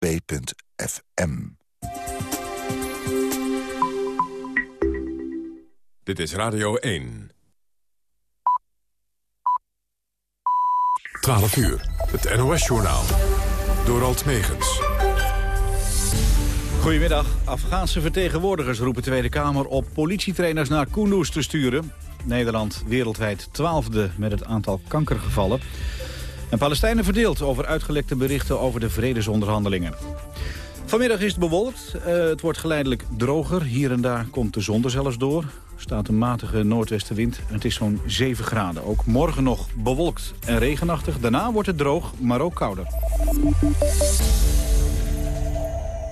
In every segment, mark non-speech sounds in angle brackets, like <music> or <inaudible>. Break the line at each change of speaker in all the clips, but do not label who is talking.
www.fm.
Dit is Radio 1. 12 uur, het NOS-journaal. Door Alt Megens.
Goedemiddag. Afghaanse vertegenwoordigers roepen Tweede Kamer op politietrainers naar Kunduz te sturen. Nederland wereldwijd twaalfde met het aantal kankergevallen. En Palestijnen verdeeld over uitgelekte berichten over de vredesonderhandelingen. Vanmiddag is het bewolkt. Uh, het wordt geleidelijk droger. Hier en daar komt de zon er zelfs door. Er staat een matige noordwestenwind en het is zo'n 7 graden. Ook morgen nog bewolkt en regenachtig. Daarna wordt het droog, maar ook kouder.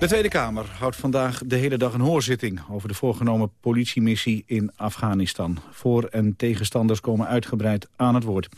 De Tweede Kamer houdt vandaag de hele dag een hoorzitting... over de voorgenomen politiemissie in Afghanistan. Voor- en tegenstanders komen uitgebreid aan het woord.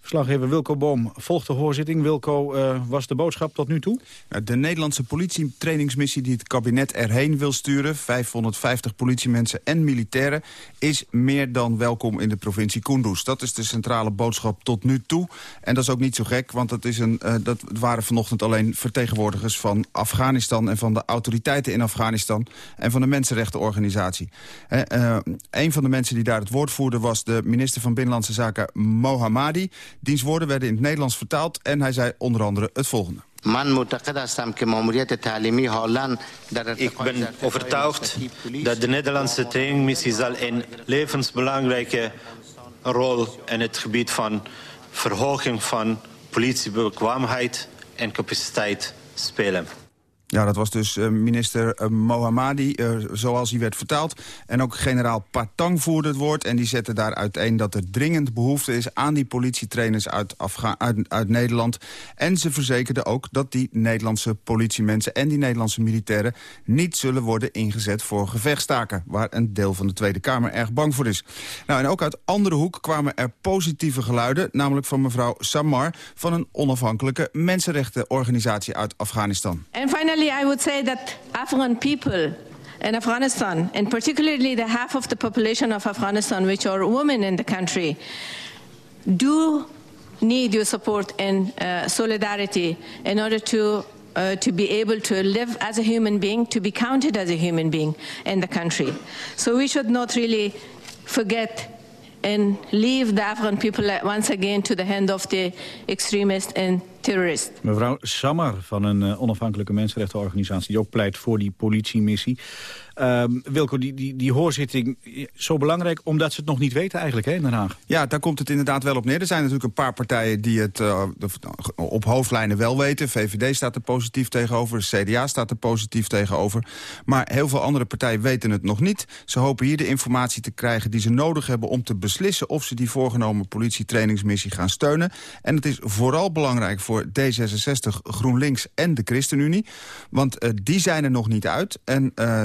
Verslaggever Wilco Boom volgt de hoorzitting. Wilco, uh, was de boodschap tot nu toe?
De Nederlandse politietrainingsmissie die het kabinet erheen wil sturen... 550 politiemensen en militairen... is meer dan welkom in de provincie Kunduz. Dat is de centrale boodschap tot nu toe. En dat is ook niet zo gek, want dat, is een, uh, dat waren vanochtend alleen vertegenwoordigers... van Afghanistan en van de autoriteiten in Afghanistan... en van de Mensenrechtenorganisatie. Uh, een van de mensen die daar het woord voerde... was de minister van Binnenlandse Zaken Mohammadi... Diens woorden werden in het Nederlands vertaald en hij zei onder andere het volgende.
Ik ben overtuigd dat de Nederlandse trainingmissie zal een levensbelangrijke rol in het gebied van verhoging van politiebekwaamheid en capaciteit spelen.
Ja, dat was dus uh, minister uh, Mohammadi, uh, zoals hij werd vertaald. En ook generaal Patang voerde het woord. En die zette daar uiteen dat er dringend behoefte is... aan die politietrainers uit, uit, uit Nederland. En ze verzekerden ook dat die Nederlandse politiemensen... en die Nederlandse militairen niet zullen worden ingezet voor gevechtstaken... waar een deel van de Tweede Kamer erg bang voor is. Nou, en ook uit andere hoek kwamen er positieve geluiden... namelijk van mevrouw Samar van een onafhankelijke mensenrechtenorganisatie uit Afghanistan.
En finally Finally, I would say that Afghan people in Afghanistan, and particularly the half of the population of Afghanistan, which are women in the country, do need your support and uh, solidarity in order to uh, to be able to live as a human being, to be counted as a human being in the country. So we should not really forget and leave the Afghan people once again to the hand of the extremists and terrorist.
Mevrouw Samar van een uh, onafhankelijke mensenrechtenorganisatie... die ook pleit voor die politiemissie. Uh, Wilco, die, die, die hoorzitting zo belangrijk omdat ze het nog niet weten eigenlijk hè, in Den Haag.
Ja, daar komt het inderdaad wel op neer. Er zijn natuurlijk een paar partijen die het uh, op hoofdlijnen wel weten. VVD staat er positief tegenover, CDA staat er positief tegenover. Maar heel veel andere partijen weten het nog niet. Ze hopen hier de informatie te krijgen die ze nodig hebben... om te beslissen of ze die voorgenomen politietrainingsmissie gaan steunen. En het is vooral belangrijk voor D66, GroenLinks en de ChristenUnie. Want uh, die zijn er nog niet uit. En uh,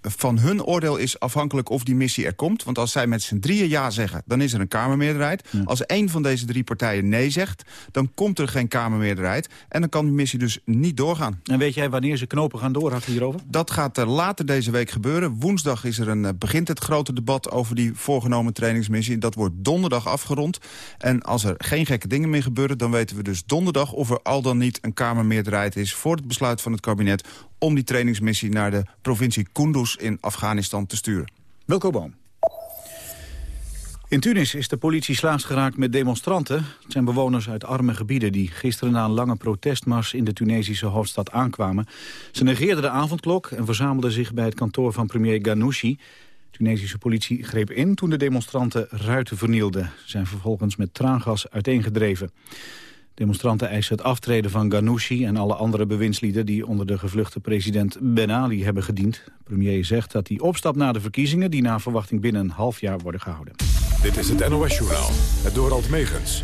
van hun oordeel is afhankelijk of die missie er komt. Want als zij met z'n drieën ja zeggen, dan is er een Kamermeerderheid. Als één van deze drie partijen nee zegt, dan komt er geen Kamermeerderheid. En dan kan die missie dus niet doorgaan.
En weet jij wanneer ze knopen gaan doorhakken hierover?
Dat gaat uh, later deze week gebeuren. Woensdag is er een, begint het grote debat over die voorgenomen trainingsmissie. Dat wordt donderdag afgerond. En als er geen gekke dingen meer gebeuren, dan weten we dus donderdag of er al dan niet een Kamermeerderheid is... voor het besluit van het kabinet om die trainingsmissie... naar de provincie Kunduz in Afghanistan te sturen.
Wilco Boom. In Tunis is de politie slaags geraakt met demonstranten. Het zijn bewoners uit arme gebieden die gisteren na een lange protestmars in de Tunesische hoofdstad aankwamen. Ze negeerden de avondklok en verzamelden zich bij het kantoor van premier Ghanouchi. De Tunesische politie greep in toen de demonstranten ruiten vernielden. Ze zijn vervolgens met traangas uiteengedreven. Demonstranten eisen het aftreden van Ghanouchi en alle andere bewindslieden... die onder de gevluchte president Ben Ali hebben gediend. De premier zegt dat hij opstapt na de verkiezingen... die na verwachting binnen een half jaar worden gehouden.
Dit is het NOS-journaal, het Dorald Megens.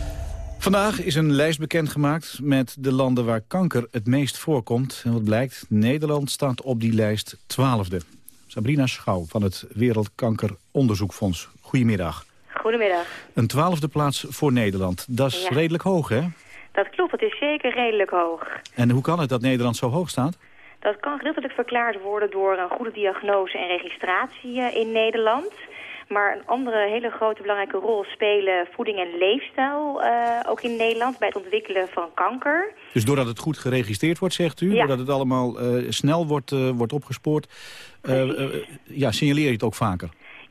Vandaag is een lijst bekendgemaakt met de landen waar kanker het meest voorkomt. En wat blijkt, Nederland staat op die lijst twaalfde. Sabrina Schouw van het Wereldkankeronderzoekfonds. Goedemiddag.
Goedemiddag.
Een twaalfde plaats voor Nederland. Dat is
Ja.
redelijk hoog, hè?
Dat klopt, het is zeker redelijk hoog.
En hoe kan het dat Nederland zo hoog staat?
Dat kan gedeeltelijk verklaard worden door een goede diagnose en registratie eh, in Nederland. Maar een andere hele grote belangrijke rol spelen voeding en leefstijl, uh, ook in Nederland, bij het ontwikkelen van kanker.
Dus doordat het goed geregistreerd wordt, zegt u, doordat het allemaal uh, snel wordt, uh, wordt opgespoord, ja, signaleer je het ook vaker?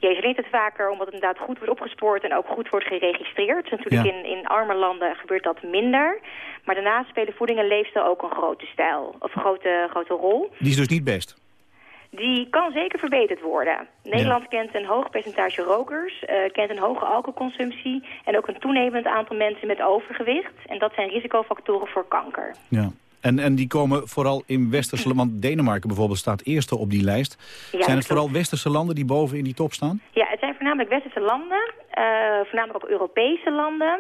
Je leert het vaker omdat het inderdaad goed wordt opgespoord en ook goed wordt geregistreerd. Natuurlijk in, in arme landen gebeurt dat minder. Maar daarnaast spelen voeding en leefstijl ook een grote stijl, of een grote, grote rol.
Die is dus niet best?
Die kan zeker verbeterd worden. Nederland kent een hoog percentage rokers, uh, kent een hoge alcoholconsumptie... en ook een toenemend aantal mensen met overgewicht. En dat zijn risicofactoren voor kanker.
Ja. En, en die komen vooral in westerse landen, want Denemarken bijvoorbeeld staat eerste op die lijst. zijn het vooral westerse landen die boven in die top staan?
Ja, het zijn voornamelijk westerse landen, uh, voornamelijk ook Europese landen.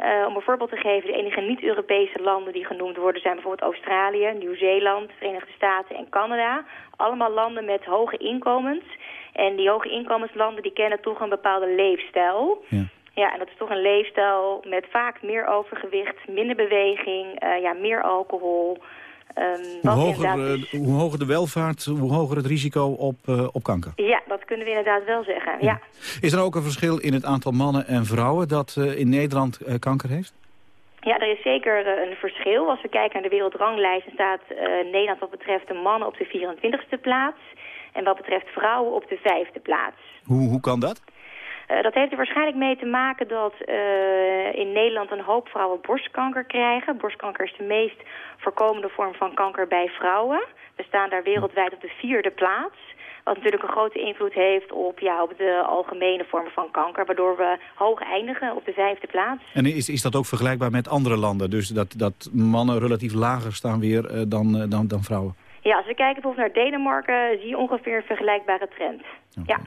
Uh, om een voorbeeld te geven, de enige niet-Europese landen die genoemd worden zijn bijvoorbeeld Australië, Nieuw-Zeeland, Verenigde Staten en Canada. Allemaal landen met hoge inkomens. En die hoge inkomenslanden die kennen toch een bepaalde leefstijl. Ja. Ja, en dat is toch een leefstijl met vaak meer overgewicht, minder beweging, uh, ja, meer alcohol.
Um, hoe, hoger, uh, hoe hoger de welvaart, hoe hoger het risico op, uh, op kanker?
Ja, dat kunnen we inderdaad wel zeggen, ja.
Is er ook een verschil in het aantal mannen en vrouwen dat in Nederland kanker heeft?
Ja, er is zeker een verschil. Als we kijken naar de wereldranglijst, staat Nederland wat betreft de mannen op de 24e plaats. En wat betreft vrouwen op de vijfde plaats.
Hoe, hoe kan dat?
Uh, dat heeft er waarschijnlijk mee te maken dat uh, in Nederland een hoop vrouwen borstkanker krijgen. Borstkanker is de meest voorkomende vorm van kanker bij vrouwen. We staan daar wereldwijd op de vierde plaats. Wat natuurlijk een grote invloed heeft op, ja, op de algemene vormen van kanker. Waardoor we hoog eindigen op de vijfde plaats.
En is, is dat ook vergelijkbaar met andere landen? Dus dat, dat mannen relatief lager staan weer uh, dan, dan, dan vrouwen?
Ja, als we kijken bijvoorbeeld naar Denemarken... zie je ongeveer een vergelijkbare trend. Okay. Ja.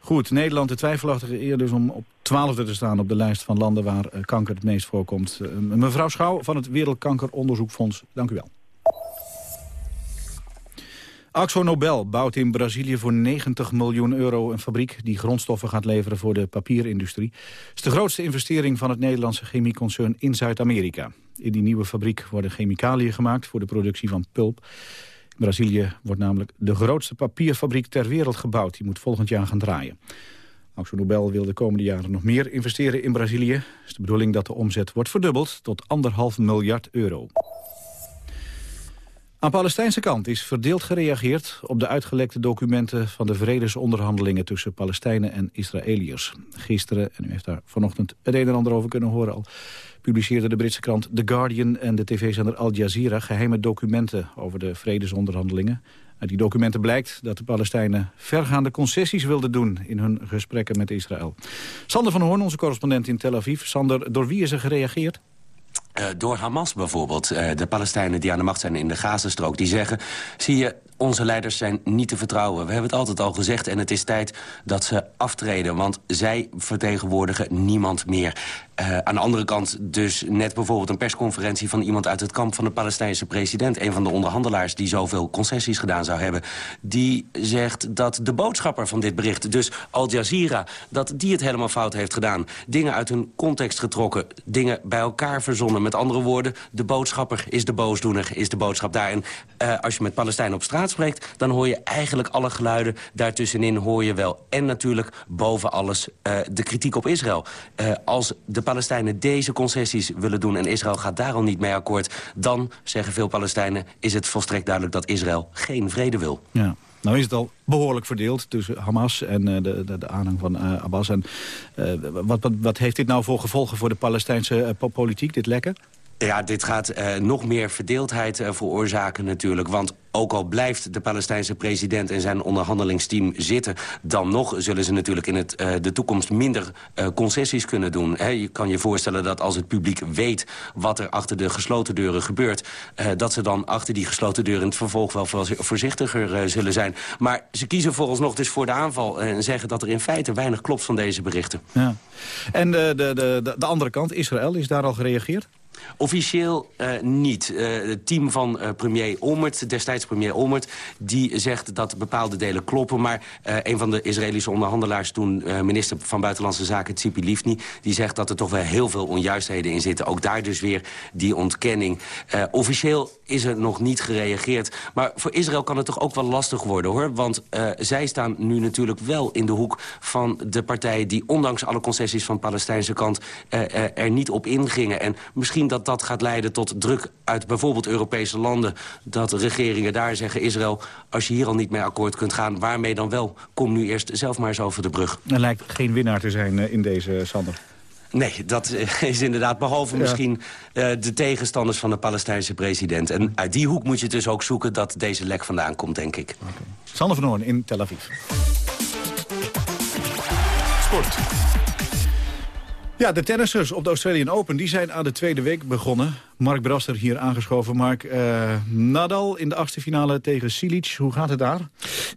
Goed, Nederland de twijfelachtige eer dus om op twaalfde te staan op de lijst van landen waar eh, kanker het meest voorkomt. Uh, mevrouw Schouw van het Wereldkankeronderzoekfonds, dank u wel. Axo Nobel bouwt in Brazilië voor 90 miljoen euro een fabriek die grondstoffen gaat leveren voor de papierindustrie. Het is de grootste investering van het Nederlandse chemieconcern in Zuid-Amerika. In die nieuwe fabriek worden chemicaliën gemaakt voor de productie van pulp. Brazilië wordt namelijk de grootste papierfabriek ter wereld gebouwd. Die moet volgend jaar gaan draaien. Axo Nobel wil de komende jaren nog meer investeren in Brazilië. Het is de bedoeling dat de omzet wordt verdubbeld tot anderhalf miljard euro. Aan Palestijnse kant is verdeeld gereageerd op de uitgelekte documenten van de vredesonderhandelingen tussen Palestijnen en Israëliërs. Gisteren, en u heeft daar vanochtend het een en ander over kunnen horen al, publiceerde de Britse krant The Guardian en de tv-zender Al Jazeera geheime documenten over de vredesonderhandelingen. Uit die documenten blijkt dat de Palestijnen vergaande concessies wilden doen in hun gesprekken met Israël. Sander van Hoorn, onze correspondent in Tel Aviv. Sander, door wie is er gereageerd?
Uh, door Hamas bijvoorbeeld, uh, de Palestijnen die aan de macht zijn in de Gazastrook... die zeggen, zie je, onze leiders zijn niet te vertrouwen. We hebben het altijd al gezegd en het is tijd dat ze aftreden. Want zij vertegenwoordigen niemand meer. Uh, aan de andere kant dus net bijvoorbeeld een persconferentie... van iemand uit het kamp van de Palestijnse president. Een van de onderhandelaars die zoveel concessies gedaan zou hebben. Die zegt dat de boodschapper van dit bericht, dus Al Jazeera... dat die het helemaal fout heeft gedaan. Dingen uit hun context getrokken, dingen bij elkaar verzonnen. Met andere woorden, de boodschapper is de boosdoener, is de boodschap daar. En uh, als je met Palestijnen op straat spreekt... dan hoor je eigenlijk alle geluiden. Daartussenin hoor je wel. En natuurlijk boven alles uh, de kritiek op Israël. Als de Palestijnen deze concessies willen doen... en Israël gaat daar al niet mee akkoord... dan, zeggen veel Palestijnen, is het volstrekt duidelijk... dat Israël geen vrede wil.
Ja. Nou is het al behoorlijk verdeeld tussen Hamas en uh, de, de, de, aanhang van uh, Abbas. En, uh, wat, wat, wat, heeft dit nou voor gevolgen voor de Palestijnse politiek, dit lekken?
Ja, dit gaat uh, nog meer verdeeldheid uh, veroorzaken natuurlijk. Want ook al blijft de Palestijnse president en zijn onderhandelingsteam zitten... dan nog zullen ze natuurlijk in het, uh, de toekomst minder concessies kunnen doen. Je kan je voorstellen dat als het publiek weet wat er achter de gesloten deuren gebeurt... dat ze dan achter die gesloten deuren in het vervolg wel voorzichtiger zullen zijn. Maar ze kiezen vooralsnog dus voor de aanval en zeggen dat er in feite weinig klopt van deze berichten.
Ja. En de, de, de andere kant, Israël, is daar al gereageerd?
Officieel uh, niet. Uh, het team van uh, premier Olmert, destijds premier Olmert... die zegt dat bepaalde delen kloppen. Maar een van de Israëlische onderhandelaars toen... minister van Buitenlandse Zaken, Tzipi Livni... die zegt dat er toch wel heel veel onjuistheden in zitten. Ook daar dus weer die ontkenning. officieel is er nog niet gereageerd. Maar voor Israël kan het toch ook wel lastig worden, hoor. Want zij staan nu natuurlijk wel in de hoek van de partijen... die ondanks alle concessies van de Palestijnse kant er niet op ingingen. En misschien dat dat gaat leiden tot druk uit bijvoorbeeld Europese landen... dat regeringen daar zeggen, Israël, als je hier al niet mee akkoord kunt gaan... waarmee dan wel? Kom nu eerst zelf maar eens over de brug.
Er lijkt geen winnaar te zijn eh, in deze, Sander.
Nee, dat is inderdaad behalve misschien uh, de tegenstanders van de Palestijnse president. En uit die hoek moet je dus ook zoeken dat deze lek vandaan komt, denk ik. Okay.
Sander van Hoorn in Tel Aviv.
Sport.
Ja, de tennissers op de Australian Open die zijn aan de tweede week begonnen. Mark Brasser hier aangeschoven. Mark, uh, Nadal in de achtste finale tegen Silic. Hoe gaat het daar?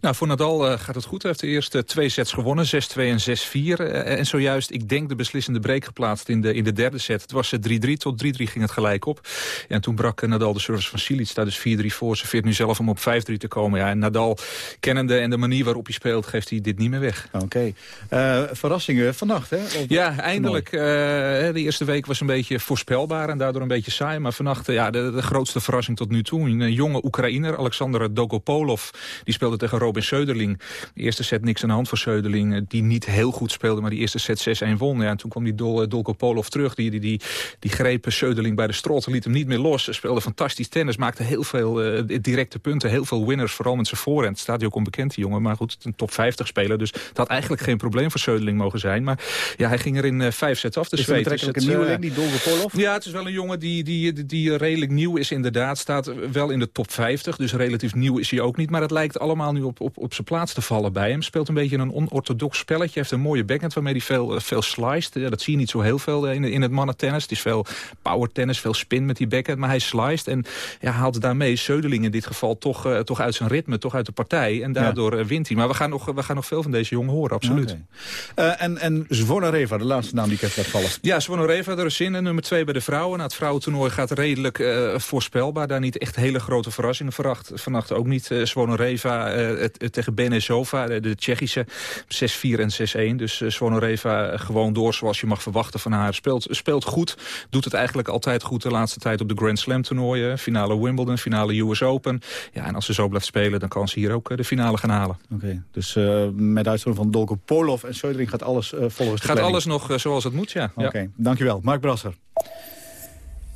Nou, voor Nadal uh, gaat het goed. Hij heeft de eerste twee sets gewonnen, 6-2 en 6-4. Uh, en zojuist, ik denk, de beslissende break geplaatst in de, in de derde set. Het was 3-3, tot 3-3 ging het gelijk op. En toen brak Nadal de service van Silic. Daar dus 4-3 voor. Ze veert nu zelf om op 5-3 te komen. Ja, en Nadal, kennende en de manier waarop hij speelt, geeft hij dit niet meer weg.
Oké. Okay. verrassingen vannacht, hè?
ja, eindelijk. de eerste week was een beetje voorspelbaar en daardoor een beetje saai. Maar vannacht ja, de, de grootste verrassing tot nu toe. Een jonge Oekraïner, Alexander Dogopolov. Die speelde tegen Robin Söderling. De eerste set niks aan de hand voor Söderling. Eh, die niet heel goed speelde, maar die eerste set 6-1 won. Ja, en toen kwam die Dol, Dolgopolov terug. Die, die, die, die greep Söderling bij de strot. Liet hem niet meer los. Speelde fantastisch tennis. Maakte heel veel uh, directe punten. Heel veel winners. Vooral met zijn voorhand. Staat hij ook onbekend, die jongen. Maar goed, een top 50 speler. Dus dat had eigenlijk geen probleem voor Söderling mogen zijn. Maar ja, hij ging er in uh, vijf sets af.
Dus is het een nieuweling, die Dolgopolov?
Ja, het is wel een jongen die, die, die redelijk nieuw is inderdaad. Staat wel in de top 50, dus relatief nieuw is hij ook niet. Maar het lijkt allemaal nu op, op, op zijn plaats te vallen bij hem. Speelt een beetje een onorthodox spelletje. Heeft een mooie backhand waarmee hij veel, eh, veel sliced. Ja, dat zie je niet zo heel veel in, in het mannentennis. Het is veel power tennis, veel spin met die backhand. Maar hij sliced en ja, haalt daarmee Zeudeling in dit geval toch, uh, toch uit zijn ritme, toch uit de partij. En daardoor ja. wint hij. Maar we gaan, nog, we gaan nog veel van deze jongen horen, absoluut.
Okay. Uh, en, en Zvonareva, de laatste naam die ik heb laten vallen.
Ja, Zvonareva, de Russin, nummer twee bij de vrouwen. Na het vrouwentoernooi gaat redelijk uh, voorspelbaar. Daar niet echt hele grote verrassingen. Verracht, vannacht ook niet. Uh, Svonoreva uh, tegen Benezova, de Tsjechische. 6-4 en 6-1. Dus uh, Svonoreva gewoon door zoals je mag verwachten van haar. Speelt, speelt goed. Doet het eigenlijk altijd goed de laatste tijd op de Grand Slam toernooien. Finale Wimbledon, finale US Open. Ja, en als ze zo blijft spelen, dan kan ze hier ook de finale gaan halen.
Oké, okay, dus met uitzondering van Dolko Polov en Södering gaat alles volgens de
Gaat
planning.
alles nog zoals het moet, ja.
Oké, okay,
ja.
dankjewel. Mark Brasser.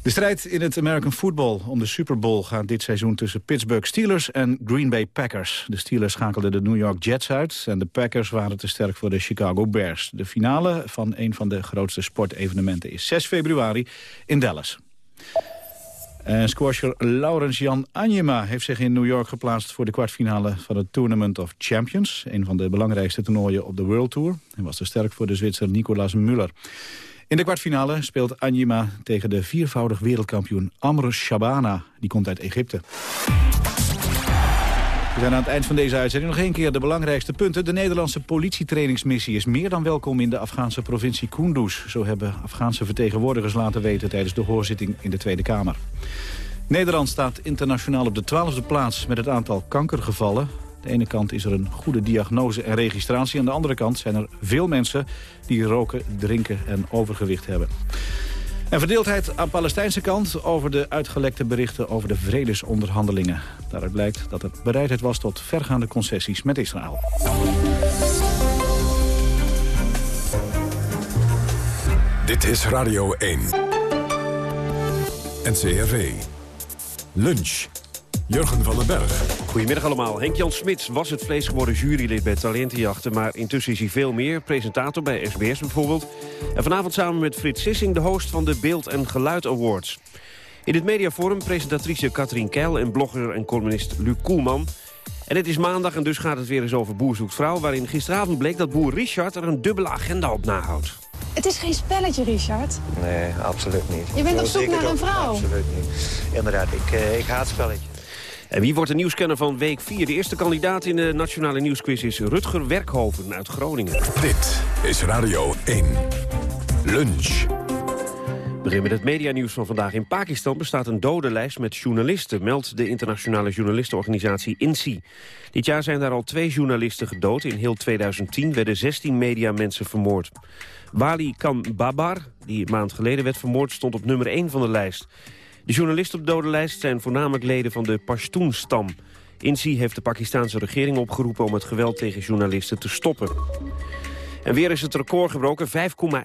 De strijd in het American Football om de Super Bowl gaat dit seizoen tussen Pittsburgh Steelers en Green Bay Packers. De Steelers schakelden de New York Jets uit en de Packers waren te sterk voor de Chicago Bears. De finale van een van de grootste sportevenementen is 6 februari in Dallas. Squasher Laurens Jan Anjema heeft zich in New York geplaatst... voor de kwartfinale van het Tournament of Champions. Een van de belangrijkste toernooien op de World Tour. Hij was te sterk voor de Zwitser Nicolas Müller. In de kwartfinale speelt Anjima tegen de viervoudig wereldkampioen Amr Shabana. Die komt uit Egypte. We zijn aan het eind van deze uitzending nog één keer de belangrijkste punten. De Nederlandse politietrainingsmissie is meer dan welkom in de Afghaanse provincie Kunduz. Zo hebben Afghaanse vertegenwoordigers laten weten tijdens de hoorzitting in de Tweede Kamer. Nederland staat internationaal op de twaalfde plaats met het aantal kankergevallen de ene kant is er een goede diagnose en registratie. Aan de andere kant zijn er veel mensen die roken, drinken en overgewicht hebben. En verdeeldheid aan Palestijnse kant over de uitgelekte berichten over de vredesonderhandelingen. Daaruit blijkt dat er bereidheid was tot vergaande concessies met Israël.
Dit is Radio 1. NCRV. Lunch. Jurgen van den Berg.
Goedemiddag allemaal. Henk-Jan Smits was het vlees geworden jurylid bij Talentenjachten... maar intussen is hij veel meer, presentator bij SBS bijvoorbeeld. En vanavond samen met Frits Sissing de host van de Beeld en Geluid Awards. In het mediaforum presentatrice Katrien Keil en blogger en columnist Luc Koelman... En het is maandag en dus gaat het weer eens over Boer zoekt vrouw... waarin gisteravond bleek dat boer Richard er een dubbele agenda op nahoudt.
Het is geen spelletje, Richard.
Nee, absoluut niet.
Je bent op zoek naar een vrouw.
Absoluut niet. Inderdaad, ik, uh, ik haat spelletje.
En wie wordt de nieuwscanner van week 4? De eerste kandidaat in de Nationale Nieuwsquiz is Rutger Werkhoven uit Groningen.
Dit is Radio 1. Lunch.
begin met het medianieuws van vandaag. In Pakistan bestaat een dodenlijst met journalisten, meldt de internationale journalistenorganisatie INSI. Dit jaar zijn daar al twee journalisten gedood. In heel 2010 werden 16 mediamensen vermoord. Wali Khan Babar, die een maand geleden werd vermoord, stond op nummer 1 van de lijst. De journalisten op de dodenlijst zijn voornamelijk leden van de Pashtun-stam. INSI heeft de Pakistanse regering opgeroepen om het geweld tegen journalisten te stoppen. En weer is het record gebroken. 5,1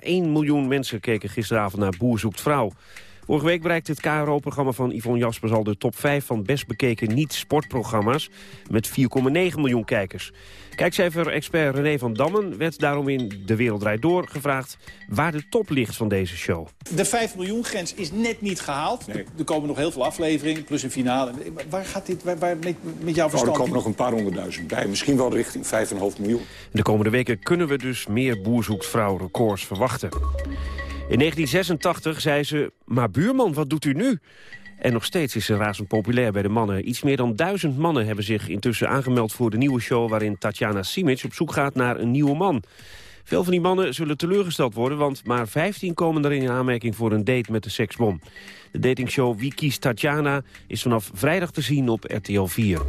miljoen mensen keken gisteravond naar Boer zoekt vrouw. Vorige week bereikte het KRO-programma van Yvonne Jaspers al de top 5 van best bekeken niet-sportprogramma's met 4,9 miljoen kijkers. Kijkcijfer-expert René van Dammen werd daarom in De Wereld Draait Door gevraagd waar de top ligt van deze show.
De 5 miljoen grens is net niet gehaald. Er komen nog heel veel afleveringen, plus een finale. Waar gaat dit waar, waar met, met jouw verstand?
Oh, er komen nog een paar honderdduizend bij. Misschien wel richting 5,5 miljoen.
De komende weken kunnen we dus meer Boer zoekt vrouw records verwachten. In 1986 zei ze, maar buurman, wat doet u nu? En nog steeds is ze razend populair bij de mannen. Iets meer dan duizend mannen hebben zich intussen aangemeld voor de nieuwe show... waarin Tatjana Simic op zoek gaat naar een nieuwe man. Veel van die mannen zullen teleurgesteld worden... want maar 15 komen er in aanmerking voor een date met de seksbom. De datingshow Wie kiest Tatjana is vanaf vrijdag te zien op RTL 4.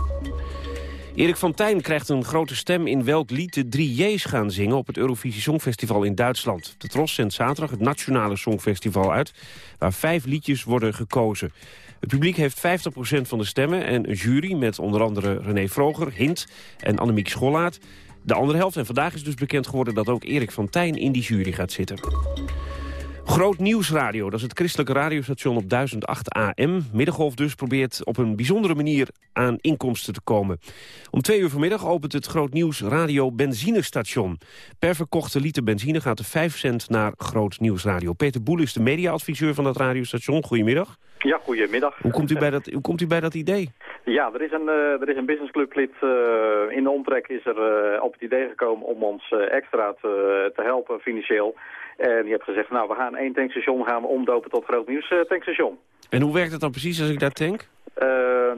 Erik van Tijn krijgt een grote stem in welk lied de drie J's gaan zingen... op het Eurovisie Songfestival in Duitsland. De Tros zendt zaterdag het Nationale Songfestival uit... waar vijf liedjes worden gekozen. Het publiek heeft 50% van de stemmen en een jury... met onder andere René Vroger, Hint en Annemiek Schollaert... de andere helft. En vandaag is dus bekend geworden dat ook Erik van Tijn in die jury gaat zitten. Groot Nieuwsradio, dat is het christelijke radiostation op 1008 AM. Middengolf dus probeert op een bijzondere manier aan inkomsten te komen. Om twee uur vanmiddag opent het Groot Nieuws Radio benzinestation. Per verkochte liter benzine gaat er 5 cent naar Groot Nieuwsradio. Peter Boel is de mediaadviseur van dat radiostation. Goedemiddag.
Ja, goedemiddag.
Hoe komt u bij dat, hoe komt u bij dat idee?
Ja, er is een, uh, er is een businessclublid uh, in de omtrek is er uh, op het idee gekomen om ons extra te, te helpen financieel. En die heeft gezegd, nou, we gaan één tankstation gaan we omdopen tot groot nieuws tankstation.
En hoe werkt het dan precies als ik daar tank?
Uh,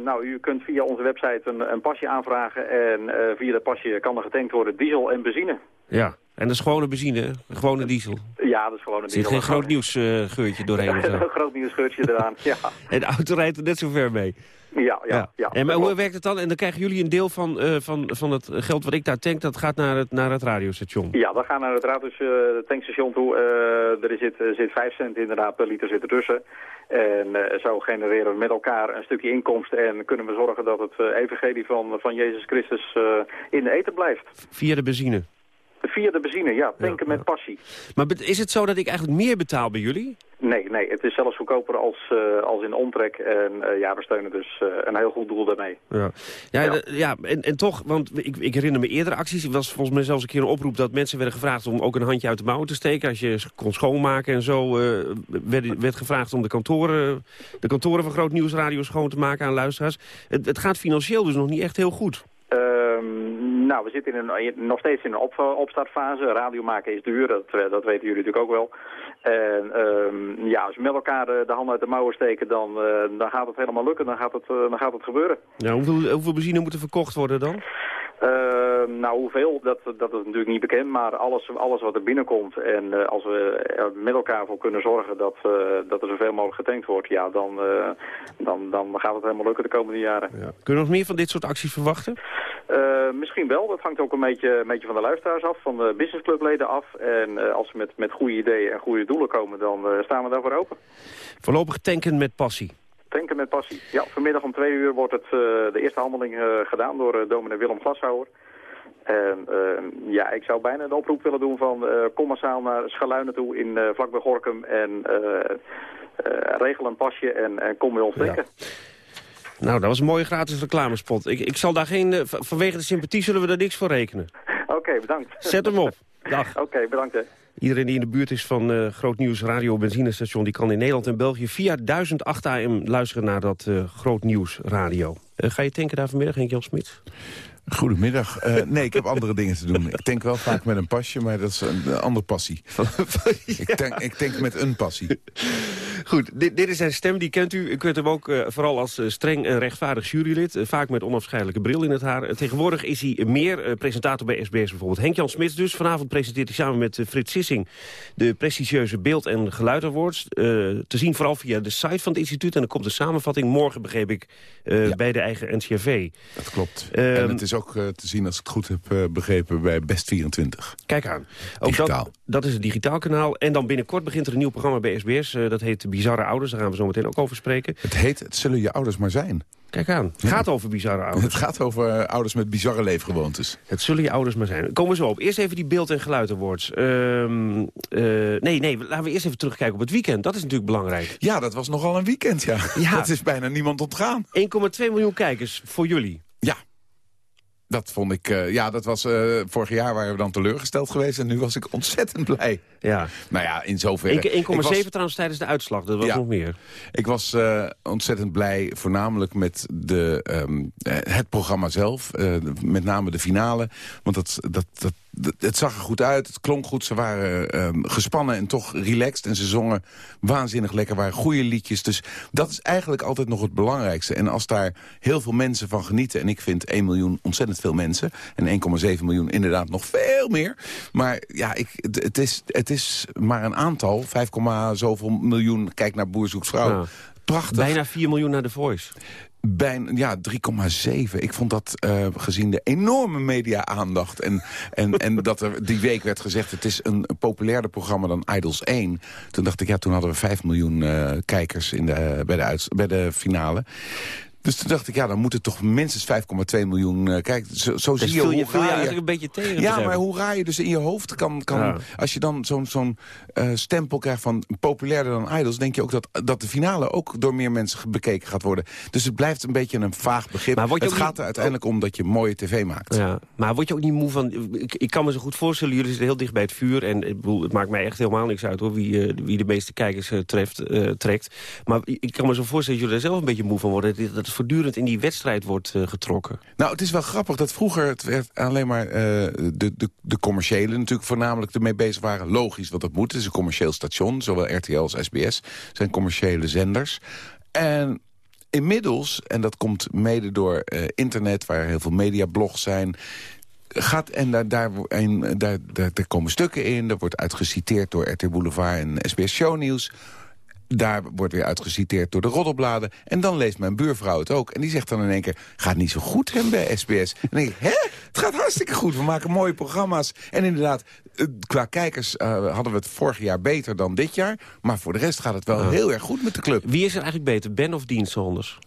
nou, u kunt via onze website een, een pasje aanvragen en uh, via dat pasje kan er getankt worden diesel en benzine.
Ja, en dat is gewone benzine, gewone diesel?
Ja, dat is gewone diesel.
Er zit geen groot nieuws uh, geurtje doorheen zo?
een groot nieuws geurtje eraan, ja. <laughs>
En de auto rijdt er net zo ver mee?
Ja, ja. ja.
ja. En maar hoe werkt het dan? En dan krijgen jullie een deel van, uh, van, van het geld wat ik daar tank, dat gaat naar het, naar het radiostation?
Ja, dat gaat naar het radiotanksstation toe. Uh, er zit, zit 5 cent inderdaad per liter zit ertussen. En zo genereren we met elkaar een stukje inkomsten en kunnen we zorgen dat het evangelie van, van Jezus Christus in de eten blijft.
Via de benzine?
Via de benzine, ja. Tanken ja, met passie.
Maar is het zo dat ik eigenlijk meer betaal bij jullie?
Nee, nee. Het is zelfs goedkoper als, uh, als in omtrek. En uh, ja, we steunen dus uh, een heel goed doel daarmee.
Ja, ja, ja. ja en, en toch, want ik, ik herinner me eerdere acties. Het was volgens mij zelfs een keer een oproep dat mensen werden gevraagd om ook een handje uit de mouwen te steken. Als je kon schoonmaken en zo, werd, werd gevraagd om de kantoren, de kantoren van Groot Nieuwsradio schoon te maken aan luisteraars. Het, het gaat financieel dus nog niet echt heel goed.
Nou, we zitten in een, nog steeds in een op, opstartfase. Radio maken is duur, dat, dat weten jullie natuurlijk ook wel. En um, ja, als we met elkaar de, de handen uit de mouwen steken, dan, dan gaat het helemaal lukken. Dan gaat het, dan gaat het gebeuren.
Ja, hoeveel, hoeveel benzine moet er verkocht worden dan?
Uh, nou, hoeveel, dat, dat is natuurlijk niet bekend. Maar alles, alles wat er binnenkomt en uh, als we er met elkaar voor kunnen zorgen dat, uh, dat er zoveel mogelijk getankt wordt, ja, dan, dan, dan gaat het helemaal lukken de komende jaren. Ja.
Kunnen we nog meer van dit soort acties verwachten?
misschien wel. Dat hangt ook een beetje, een beetje van de luisteraars af, van de businessclubleden af. En als we met, met goede ideeën en goede doelen komen, dan staan we daarvoor open.
Voorlopig tanken met passie.
Tanken met passie. Ja, vanmiddag om twee uur wordt het, uh, de eerste handeling uh, gedaan door uh, dominee Willem Glashouwer. En ja, ik zou bijna een oproep willen doen van kom massaal naar Schaluinen toe in vlakbij Gorkum en regel een pasje en, en kom bij ons tanken. Ja.
Nou, dat was een mooie gratis reclamespot. Ik, ik zal daar geen, vanwege de sympathie zullen we daar niks voor rekenen.
Oké, okay, bedankt.
Zet hem op. <laughs> Dag.
Oké, okay, bedankt. Hè.
Iedereen die in de buurt is van uh, Groot Nieuws Radio Benzinestation... die kan in Nederland en België via 1008 AM luisteren naar dat uh, Groot Nieuws Radio. Uh, ga je tanken daar vanmiddag, Henk-Jan Smit?
Goedemiddag. Uh, nee, ik heb andere dingen te doen. Ik tank wel vaak met een pasje, maar dat is een, een andere passie. ik, tank, ik met een passie.
Goed, dit, dit, is zijn stem, die kent u. U kunt hem ook uh, vooral als uh, streng en rechtvaardig jurylid. Uh, vaak met onafscheidelijke bril in het haar. tegenwoordig is hij meer presentator bij SBS bijvoorbeeld. Henk-Jan Smits dus. Vanavond presenteert hij samen met Frits Sissing... de prestigieuze Beeld- en Geluid Awards. te zien vooral via de site van het instituut. En dan komt de samenvatting morgen, begreep ik, ja. bij de eigen NCRV.
Dat klopt. en ehm, het is ook te zien, als ik het goed heb begrepen, bij Best24.
Kijk aan. Ook digitaal. Dat, dat is het digitaal kanaal. En dan binnenkort begint er een nieuw programma bij SBS. dat heet Bizarre Ouders. Daar gaan we zo meteen ook over spreken.
Het heet Het zullen je ouders maar zijn.
Kijk aan. Het gaat over bizarre ouders.
Het gaat over ouders met bizarre leefgewoontes.
Het zullen je ouders maar zijn. Komen we zo op. Eerst even die beeld- en geluid awards. Uh, uh, nee, nee, laten we eerst even terugkijken op het weekend. Dat is natuurlijk belangrijk.
Ja, dat was nogal een weekend, ja. ja. <laughs> Dat is bijna niemand ontgaan.
1,2 miljoen kijkers voor jullie.
Dat vond ik, uh, ja, dat was, uh, vorig jaar waren we dan teleurgesteld geweest en nu was ik ontzettend blij.
Ja.
Nou ja, in zoverre.
1,7 trouwens tijdens de uitslag, dat was
ja,
nog meer.
Ik was uh, ontzettend blij, voornamelijk met de, um, het programma zelf, met name de finale. Want dat, dat, dat, het zag er goed uit, het klonk goed. Ze waren um, gespannen en toch relaxed. En ze zongen waanzinnig lekker, waren goede liedjes. Dus dat is eigenlijk altijd nog het belangrijkste. En als daar heel veel mensen van genieten... en ik vind 1 miljoen ontzettend veel mensen... en 1,7 miljoen inderdaad nog veel meer. Maar ja, ik, het, is, het is maar een aantal. 5, zoveel miljoen, kijk naar Boer zoekt vrouw. Ja. Prachtig.
Bijna 4 miljoen naar de Voice.
Bijna, ja, 3,7. Ik vond dat uh, gezien de enorme media-aandacht... En, en, <laughs> en dat er die week werd gezegd... het is een populairder programma dan Idols 1. Toen dacht ik, ja, toen hadden we 5 miljoen uh, kijkers in de, bij, de bij de finale. Dus toen dacht ik, ja, dan moet het toch minstens 5,2 miljoen... Uh, kijk, zo, zo
dus
zie je
hoe
je,
je eigenlijk een beetje tegen.
Ja, maar hoe raar je dus in je hoofd kan... kan ja. Als je dan zo'n zo'n uh, stempel krijgt van populairder dan Idols... denk je ook dat, dat de finale ook door meer mensen bekeken gaat worden. Dus het blijft een beetje een vaag begrip. Maar het gaat niet... er uiteindelijk om dat je mooie tv maakt.
Ja, maar word je ook niet moe van... Ik, ik kan me zo goed voorstellen, jullie zitten heel dicht bij het vuur... en ik bedoel, het maakt mij echt helemaal niks uit hoor, wie, uh, wie de meeste kijkers treft, trekt. Maar ik kan me zo voorstellen dat jullie er zelf een beetje moe van worden... dat voortdurend in die wedstrijd wordt uh, getrokken.
Nou, het is wel grappig dat vroeger het werd alleen maar uh, de, de, de commerciële natuurlijk voornamelijk ermee bezig waren. Logisch, want dat moet. Het is een commercieel station, zowel RTL als SBS zijn commerciële zenders. En inmiddels, en dat komt mede door uh, internet, waar heel veel mediablogs zijn gaat en daar, daar, daar, daar, komen stukken in. Er wordt uitgeciteerd door RT Boulevard en SBS Shownieuws. Daar wordt weer uitgeciteerd door de roddelbladen. En dan leest mijn buurvrouw het ook. En die zegt dan in één keer, gaat niet zo goed hem bij SBS. En dan denk ik, hè? Het gaat hartstikke goed. We maken mooie programma's. En inderdaad, qua kijkers uh, hadden we het vorig jaar beter dan dit jaar. Maar voor de rest gaat het wel heel erg goed met de club.
Wie is er eigenlijk beter, Ben of Dean Saunders?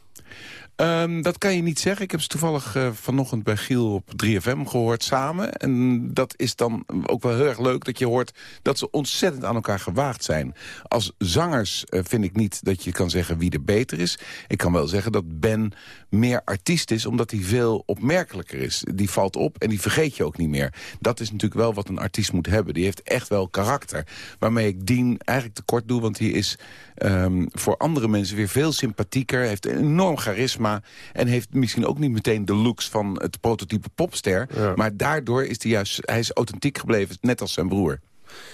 Um, dat kan je niet zeggen. Ik heb ze toevallig uh, vanochtend bij Giel op 3FM gehoord samen. En dat is dan ook wel heel erg leuk dat je hoort dat ze ontzettend aan elkaar gewaagd zijn. Als zangers uh, vind ik niet dat je kan zeggen wie er beter is. Ik kan wel zeggen dat Ben meer artiest is omdat hij veel opmerkelijker is. Die valt op en die vergeet je ook niet meer. Dat is natuurlijk wel wat een artiest moet hebben. Die heeft echt wel karakter. Waarmee ik Dien eigenlijk tekort doe, want hij is um, voor andere mensen weer veel sympathieker. Heeft enorm charisma en heeft misschien ook niet meteen de looks van het prototype popster. Ja. Maar daardoor is hij juist hij is authentiek gebleven, net als zijn broer.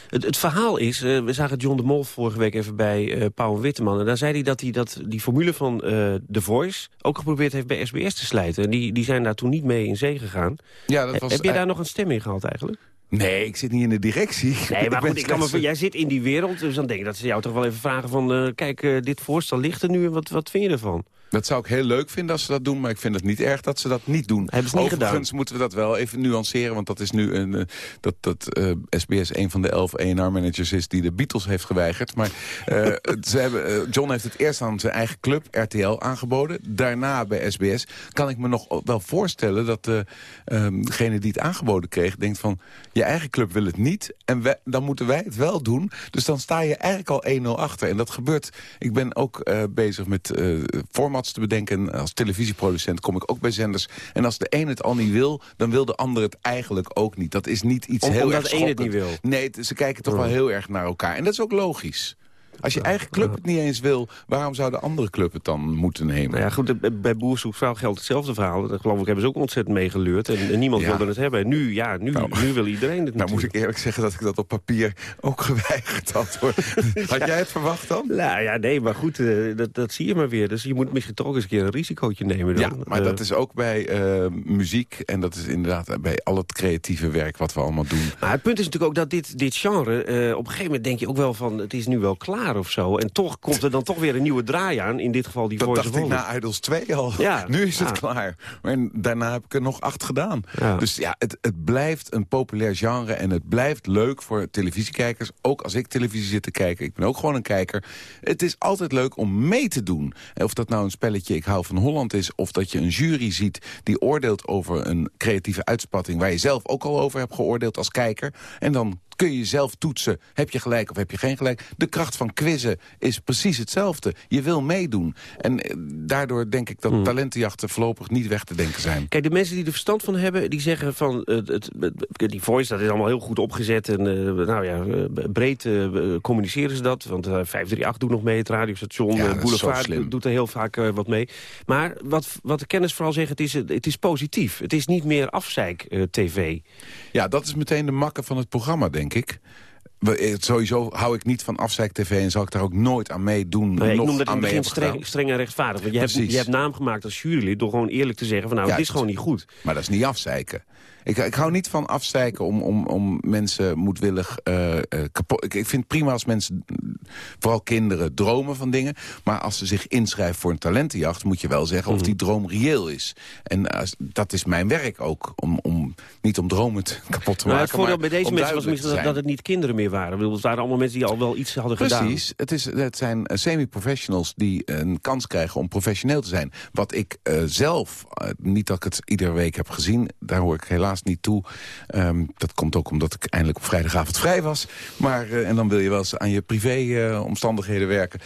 Het, het, verhaal is, uh, we zagen John de Mol vorige week even bij uh, Pauw en Witteman. En daar zei hij dat hij dat, die formule van uh, The Voice ook geprobeerd heeft bij SBS te slijten. En die, die zijn daar toen niet mee in zee gegaan.
Ja, dat was,
Heb je daar nog een stem in gehad eigenlijk?
Nee, ik zit niet in de directie.
Nee, <laughs> maar goed, ik kan me, jij zit in die wereld, dus dan denk ik dat ze jou toch wel even vragen van... Uh, kijk, uh, dit voorstel ligt er nu en wat, wat vind je ervan?
Dat zou ik heel leuk vinden als ze dat doen, maar ik vind het niet erg dat ze dat niet doen.
Hebben ze niet
Overigens
gedaan.
moeten we dat wel even nuanceren, want dat is nu een, uh, dat, dat uh, SBS een van de elf ENR-managers is die de Beatles heeft geweigerd. Maar <laughs> uh, ze hebben, John heeft het eerst aan zijn eigen club, RTL, aangeboden. Daarna bij SBS. Kan ik me nog wel voorstellen dat um, degene die het aangeboden kreeg, denkt van, je eigen club wil het niet en dan moeten wij het wel doen. Dus dan sta je eigenlijk al 1-0 achter. En dat gebeurt, ik ben ook bezig met format te bedenken. Als televisieproducent kom ik ook bij zenders. En als de een het al niet wil, dan wil de ander het eigenlijk ook niet. Dat is niet iets
Om,
heel
omdat
erg
de een het niet wil?
Nee, ze kijken toch oh. wel heel erg naar elkaar. En dat is ook logisch. Als je eigen club het niet eens wil, waarom zou de andere club het dan moeten nemen?
Nou ja, goed, bij Boer Vrouw geldt hetzelfde verhaal. Dat geloof ik hebben ze ook ontzettend meegeluurd. En, en niemand
Ja.
wilde het hebben. En nu, ja, nu,
Nou,
nu wil iedereen het <laughs>
Nou moet ik eerlijk zeggen dat ik dat op papier ook <laughs> geweigerd had. Hoor. <laughs> Had jij het verwacht dan?
Nou ja, nee, maar goed, eh, dat, dat zie je maar weer. Dus je moet misschien toch eens een keer een risicootje nemen. Dan.
Ja, maar
Eh,
dat is ook bij eh, muziek en dat is inderdaad bij al het creatieve werk wat we allemaal doen.
Maar het punt is natuurlijk ook dat dit, dit genre... eh, op een gegeven moment denk je ook wel van... het is nu wel klaar of zo. En toch komt er dan toch weer een nieuwe draai aan. In dit geval die
Dat
Voice
dacht
of
ik
Holland.
na Idols 2 al.
Ja, <laughs>
nu is het klaar. Maar en daarna heb ik er nog acht gedaan.
Ja.
Dus ja, het, het blijft een populair genre en het blijft leuk voor televisiekijkers. Ook als ik televisie zit te kijken. Ik ben ook gewoon een kijker. Het is altijd leuk om mee te doen. En Of dat nou een spelletje Ik hou van Holland is... of dat je een jury ziet die oordeelt over een creatieve uitspatting... waar je zelf ook al over hebt geoordeeld als kijker. En dan kun je zelf toetsen, heb je gelijk of heb je geen gelijk. De kracht van quizzen is precies hetzelfde. Je wil meedoen. En eh, daardoor denk ik dat talentenjachten voorlopig niet weg te denken zijn.
Kijk, de mensen die er verstand van hebben, die zeggen van... eh, het, die voice, dat is allemaal heel goed opgezet. En eh, nou ja, breed communiceren ze dat. Want eh 538 doet nog mee, het radiostation.
Ja,
Boulevard doet er heel vaak wat mee. Maar wat, wat de kennis vooral zegt, het is, het is positief. Het is niet meer afzeik-tv.
Ja, dat is meteen de makke van het programma, denk ik. We- eh, Sowieso hou ik niet van afzeik tv en zal ik daar ook nooit aan meedoen.
Ja, ik
nog
noemde het in
aan
het begin streng, streng en rechtvaardig. Want je hebt, je hebt naam gemaakt als jurylid door gewoon eerlijk te zeggen... van nou, het is gewoon niet goed.
Maar dat is niet afzeiken. Ik, ik hou niet van afzeiken om, om, om mensen moedwillig eh, eh, kapot... Ik, ik vind het prima als mensen, vooral kinderen, dromen van dingen. Maar als ze zich inschrijven voor een talentenjacht... moet je wel zeggen
Mhm.
of die droom reëel is. En als- dat is mijn werk ook. Om, om, niet om dromen te, kapot te
Maar
maken,
het voordeel bij deze mensen was misschien dat, het niet kinderen meer waren. Bedoel, Het waren allemaal mensen die al wel iets hadden gedaan.
Precies. Het, is, het zijn eh, semi-professionals die een kans krijgen om professioneel te zijn. Wat ik eh, zelf, eh, niet dat ik het iedere week heb gezien... daar hoor ik helaas niet toe. Ehm, dat komt ook omdat ik eindelijk op vrijdagavond vrij was. Maar, eh, en dan wil je wel eens aan je privé-omstandigheden werken.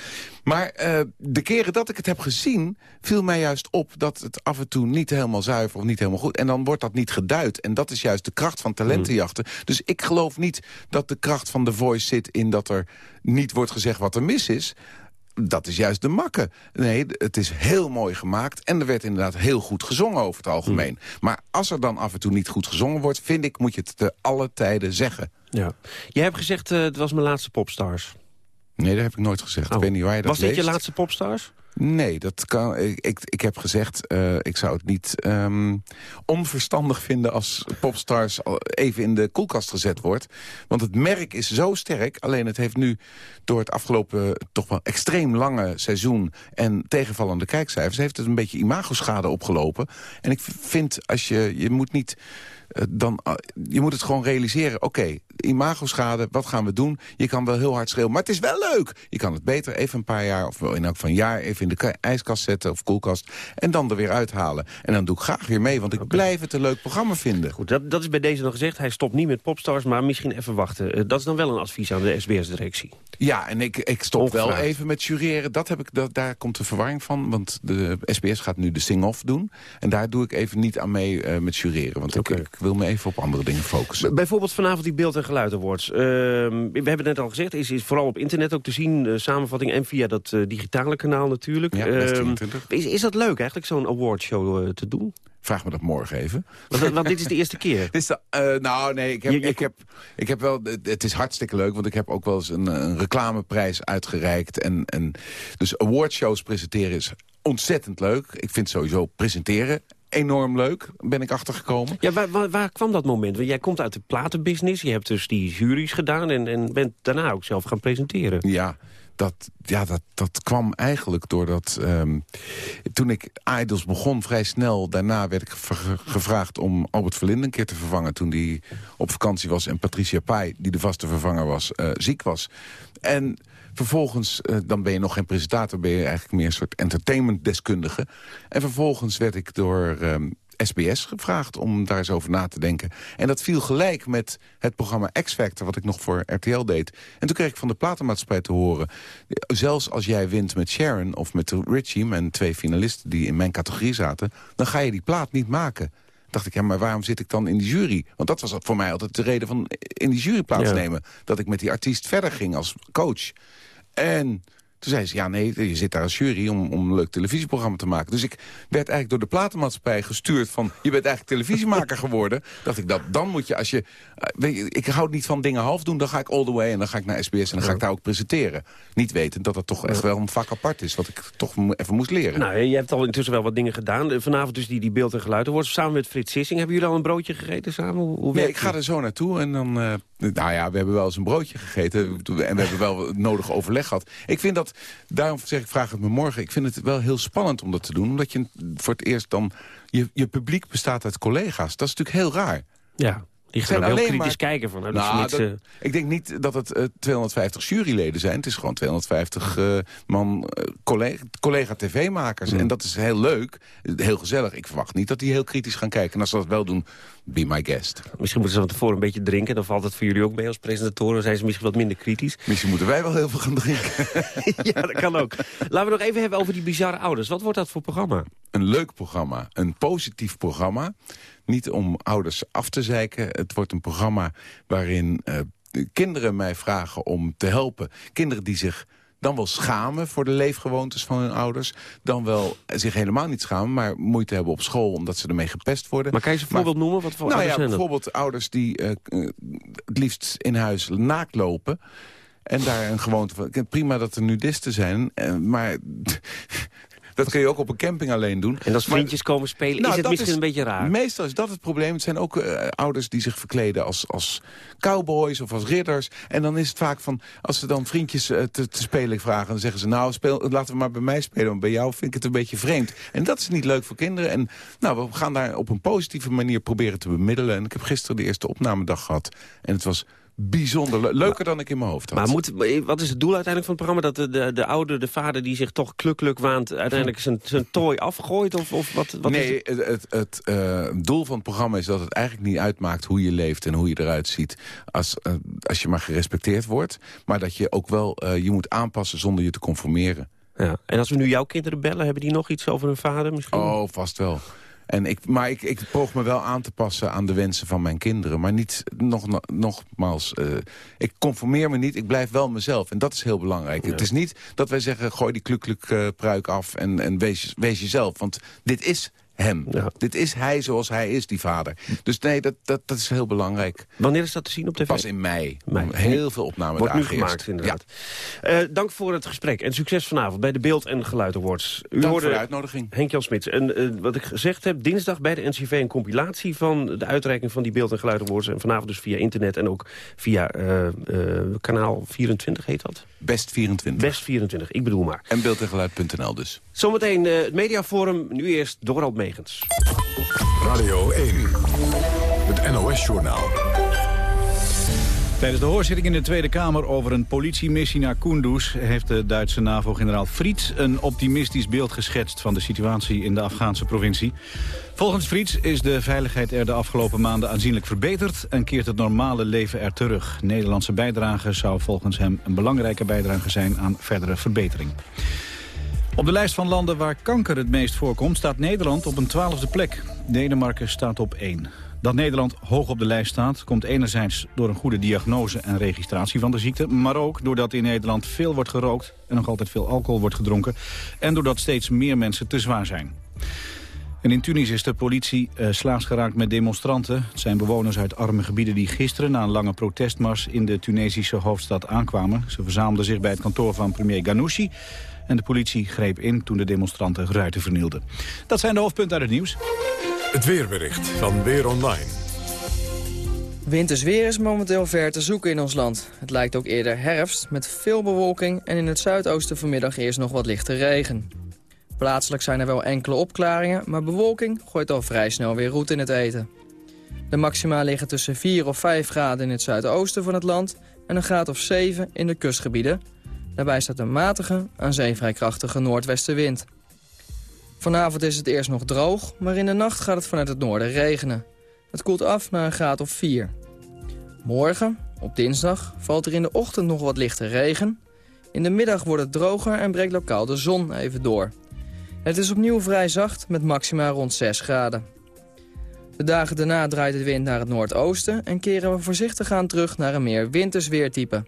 Maar eh, de keren dat ik het heb gezien, viel mij juist op... dat het af en toe niet helemaal zuiver of niet helemaal goed... en dan wordt dat niet geduid. En dat is juist de kracht van talentenjachten. Dus ik geloof niet dat de kracht van The Voice zit in dat er niet wordt gezegd wat er mis is... Dat is juist de makke. Nee, het is heel mooi gemaakt. En er werd inderdaad heel goed gezongen over het algemeen. Maar als er dan af en toe niet goed gezongen wordt... vind ik, moet je het te alle tijden zeggen.
Ja. Jij hebt gezegd, eh, het was mijn laatste popstars.
Nee, dat heb ik nooit gezegd.
Oh.
Ik weet niet waar je dat
Was dit je laatste popstars?
Nee, dat kan, ik, ik, heb gezegd, eh, ik zou het niet ehm, onverstandig vinden als popstars even in de koelkast gezet wordt. Want het merk is zo sterk, alleen het heeft nu door het afgelopen toch wel extreem lange seizoen en tegenvallende kijkcijfers, heeft het een beetje imagoschade opgelopen. En ik vind, als je, je moet niet... eh, Dan, eh, je moet het gewoon realiseren. Oké, imagoschade, wat gaan we doen? Je kan wel heel hard schreeuwen, maar het is wel leuk. Je kan het beter even een paar jaar, of wel in elk van een jaar... even in de ka- ijskast zetten of koelkast... en dan er weer uithalen. En dan doe ik graag weer mee, want ik blijf het een leuk programma vinden.
Goed, dat, dat is bij deze nog gezegd. Hij stopt niet met popstars, maar misschien even wachten. Eh, dat is dan wel een advies aan de SBS-directie.
Ja, en ik, ik stop wel even met jureren. Dat heb ik, dat, daar komt de verwarring van. Want de SBS gaat nu de sing-off doen. En daar doe ik even niet aan mee eh, met jureren. Want ik, ik wil me even op andere dingen focussen.
B- bijvoorbeeld vanavond die beeld- en geluid awards. Ehm, we hebben het net al gezegd, is, is vooral op internet ook te zien. eh, samenvatting en via dat eh, digitale kanaal natuurlijk.
Ja,
Ehm,
best 24.
is, is dat leuk eigenlijk, zo'n awardshow eh, te doen?
Vraag me dat morgen even.
Want, want dit is de eerste keer. <laughs>
Dit is de, nou, nee, ik heb,
Je- je-
ik, heb, ik heb wel... Het het is hartstikke leuk, want ik heb ook wel eens een, een reclameprijs uitgereikt. En, en, dus awardshows presenteren is ontzettend leuk. Ik vind sowieso presenteren enorm leuk, ben ik achtergekomen.
Ja, waar, waar, waar kwam dat moment? Want jij komt uit de platenbusiness. Je hebt dus die juries gedaan en, en bent daarna ook zelf gaan presenteren.
Ja, dat, ja, dat, dat kwam eigenlijk doordat... ehm, toen ik Idols begon, vrij snel daarna werd ik ge- gevraagd... om Albert Verlinde een keer te vervangen toen hij op vakantie was... en Patricia Pai, die de vaste vervanger was, eh, ziek was. En vervolgens, eh, dan ben je nog geen presentator... ben je eigenlijk meer een soort entertainmentdeskundige. En vervolgens werd ik door... ehm, SBS gevraagd om daar eens over na te denken. En dat viel gelijk met het programma X-Factor... wat ik nog voor RTL deed. En toen kreeg ik van de platenmaatschappij te horen... zelfs als jij wint met Sharon of met Richie... mijn twee finalisten die in mijn categorie zaten... dan ga je die plaat niet maken. dacht ik, ja, maar waarom zit ik dan in die jury? Want dat was voor mij altijd de reden van in die jury plaatsnemen. Dat ik met die artiest verder ging als coach. En toen zei ze, ja nee, je zit daar als jury om, om een leuk televisieprogramma te maken. Dus ik werd eigenlijk door de platenmaatschappij gestuurd van... je bent eigenlijk televisiemaker geworden. dacht ik, dat, dan moet je, als je... eh, weet je, ik hou niet van dingen half doen, dan ga ik all the way... en dan ga ik naar SBS en dan ga ik daar ook presenteren. Niet wetend dat het toch echt wel een vak apart is... wat ik toch even moest leren.
Nou, je hebt al intussen wel wat dingen gedaan. Eh, Vanavond dus die, die beeld en geluid wordt samen met Frits Sissing. Hebben jullie al een broodje gegeten samen? Hoe,
Nee, ik ga er zo naartoe en dan... eh, nou ja, we hebben wel eens een broodje gegeten en we hebben wel nodig overleg gehad. Ik vind dat, daarom zeg ik, vraag het me morgen... ik vind het wel heel spannend om dat te doen. Omdat je voor het eerst dan... Je, je publiek bestaat uit collega's. Dat is natuurlijk heel raar.
Ja, die gaan ook heel kritisch
maar-
kijken van... Nou,
Nou,
niet,
dat-
eh,
ik denk niet dat het eh, 250 juryleden zijn. Het is gewoon 250 eh, man eh, collega, collega tv-makers.
Mm.
En dat is heel leuk, heel gezellig. Ik verwacht niet dat die heel kritisch gaan kijken. En als ze dat wel doen, be my guest.
Misschien moeten ze van tevoren een beetje drinken. Dan valt het voor jullie ook mee als presentatoren. Dan zijn ze misschien wat minder kritisch.
Misschien moeten wij wel heel veel gaan drinken. <laughs>
ja, dat kan ook. Laten we nog even hebben over die bizarre ouders. Wat wordt dat voor programma?
een leuk programma, een positief programma. Niet om ouders af te zeiken. Het wordt een programma waarin eh, kinderen mij vragen om te helpen. Kinderen die zich dan wel schamen voor de leefgewoontes van hun ouders. Dan wel zich helemaal niet schamen, maar moeite hebben op school... omdat ze ermee gepest worden.
Maar kan je ze een voorbeeld noemen? Wat voor
nou
ouders
ja, bijvoorbeeld ouders die eh, eh, het liefst in huis naakt lopen... En daar een gewoonte van... Prima dat er nudisten zijn, eh, maar... Dat kun je ook op een camping alleen doen.
En als
Maar-
vriendjes komen spelen,
Nou,
is het misschien een beetje raar.
Meestal is dat het probleem. Het zijn ook eh, ouders die zich verkleden als, als cowboys of als ridders. En dan is het vaak van, als ze dan vriendjes eh, te, te spelen vragen... dan zeggen ze, nou, speel, laten we maar bij mij spelen. Want bij jou vind ik het een beetje vreemd. En dat is niet leuk voor kinderen. En nou, we gaan daar op een positieve manier proberen te bemiddelen. En ik heb gisteren de eerste opnamedag gehad. En het was bijzonder le- leuker dan ik in mijn hoofd had.
Maar moet, wat is het doel uiteindelijk van het programma? Dat de, de, de ouder, de vader die zich toch klukkelijk waant... uiteindelijk zijn, zijn tooi afgooit? Of, of wat, wat
nee,
het?
het, het, het eh, doel van het programma is dat het eigenlijk niet uitmaakt hoe je leeft en hoe je eruit ziet. Als, eh, als je maar gerespecteerd wordt. Maar dat je ook wel eh, je moet aanpassen zonder je te conformeren.
Ja. En als we nu jouw kinderen bellen, hebben die nog iets over hun vader misschien?
Oh, vast wel. En ik, maar ik, ik poog me wel aan te passen aan de wensen van mijn kinderen. Maar niet, nog, nogmaals, eh, ik conformeer me niet. Ik blijf wel mezelf. En dat is heel belangrijk. Het is niet dat wij zeggen, gooi die klukkelijk eh, pruik af en, en wees, wees jezelf. Want dit is hem. Dit is hij zoals hij is, die vader. Dus nee, dat, dat, dat is heel belangrijk.
Wanneer is dat te zien op tv?
Pas in mei.
Mei.
Heel veel opnames
Wordt nu
daar
gemaakt, inderdaad. Eh, dank voor het gesprek en succes vanavond bij de Beeld en Geluid Awards. U
Dank
hoorde
voor de uitnodiging.
Henk-Jan Smits. En eh, wat ik gezegd heb, dinsdag bij de NCV een compilatie... van de uitreiking van die Beeld en Geluid Awards. En vanavond dus via internet en ook via eh, kanaal 24 heet dat?
Best 24.
Best 24, ik bedoel maar.
En beeldengeluid.nl dus.
Zometeen het mediaforum, nu eerst Dorald Megens.
Radio 1, het NOS-journaal.
Tijdens de hoorzitting in de Tweede Kamer over een politiemissie naar Kunduz... heeft de Duitse NAVO-generaal Friets een optimistisch beeld geschetst... van de situatie in de Afghaanse provincie. Volgens Friets is de veiligheid er de afgelopen maanden aanzienlijk verbeterd... en keert het normale leven er terug. Nederlandse bijdrage zou volgens hem een belangrijke bijdrage zijn aan verdere verbetering. Op de lijst van landen waar kanker het meest voorkomt staat Nederland op een twaalfde plek. Denemarken staat op één. Dat Nederland hoog op de lijst staat komt enerzijds door een goede diagnose en registratie van de ziekte, maar ook doordat in Nederland veel wordt gerookt en nog altijd veel alcohol wordt gedronken en doordat steeds meer mensen te zwaar zijn. En in Tunis is de politie uh, slaags geraakt met demonstranten. Het zijn bewoners uit arme gebieden die gisteren na een lange protestmars in de Tunesische hoofdstad aankwamen. Ze verzamelden zich bij het kantoor van premier Ghanouchi en de politie greep in toen de demonstranten ruiten vernielden. Dat zijn de hoofdpunten uit het nieuws.
Het weerbericht van Weer Online.
Winters weer is momenteel ver te zoeken in ons land. Het lijkt ook eerder herfst met veel bewolking en in het zuidoosten vanmiddag eerst nog wat lichte regen. Plaatselijk zijn er wel enkele opklaringen, maar bewolking gooit al vrij snel weer roet in het eten. De maxima liggen tussen 4 of 5 graden in het zuidoosten van het land en een graad of 7 in de kustgebieden. Daarbij staat een matige, aan zee vrij krachtige noordwestenwind. Vanavond is het eerst nog droog, maar in de nacht gaat het vanuit het noorden regenen. Het koelt af naar een graad of 4. Morgen, op dinsdag, valt er in de ochtend nog wat lichte regen. In de middag wordt het droger en breekt lokaal de zon even door. Het is opnieuw vrij zacht met maxima rond 6 graden. De dagen daarna draait het wind naar het noordoosten... en keren we voorzichtig aan terug naar een meer winters weertype.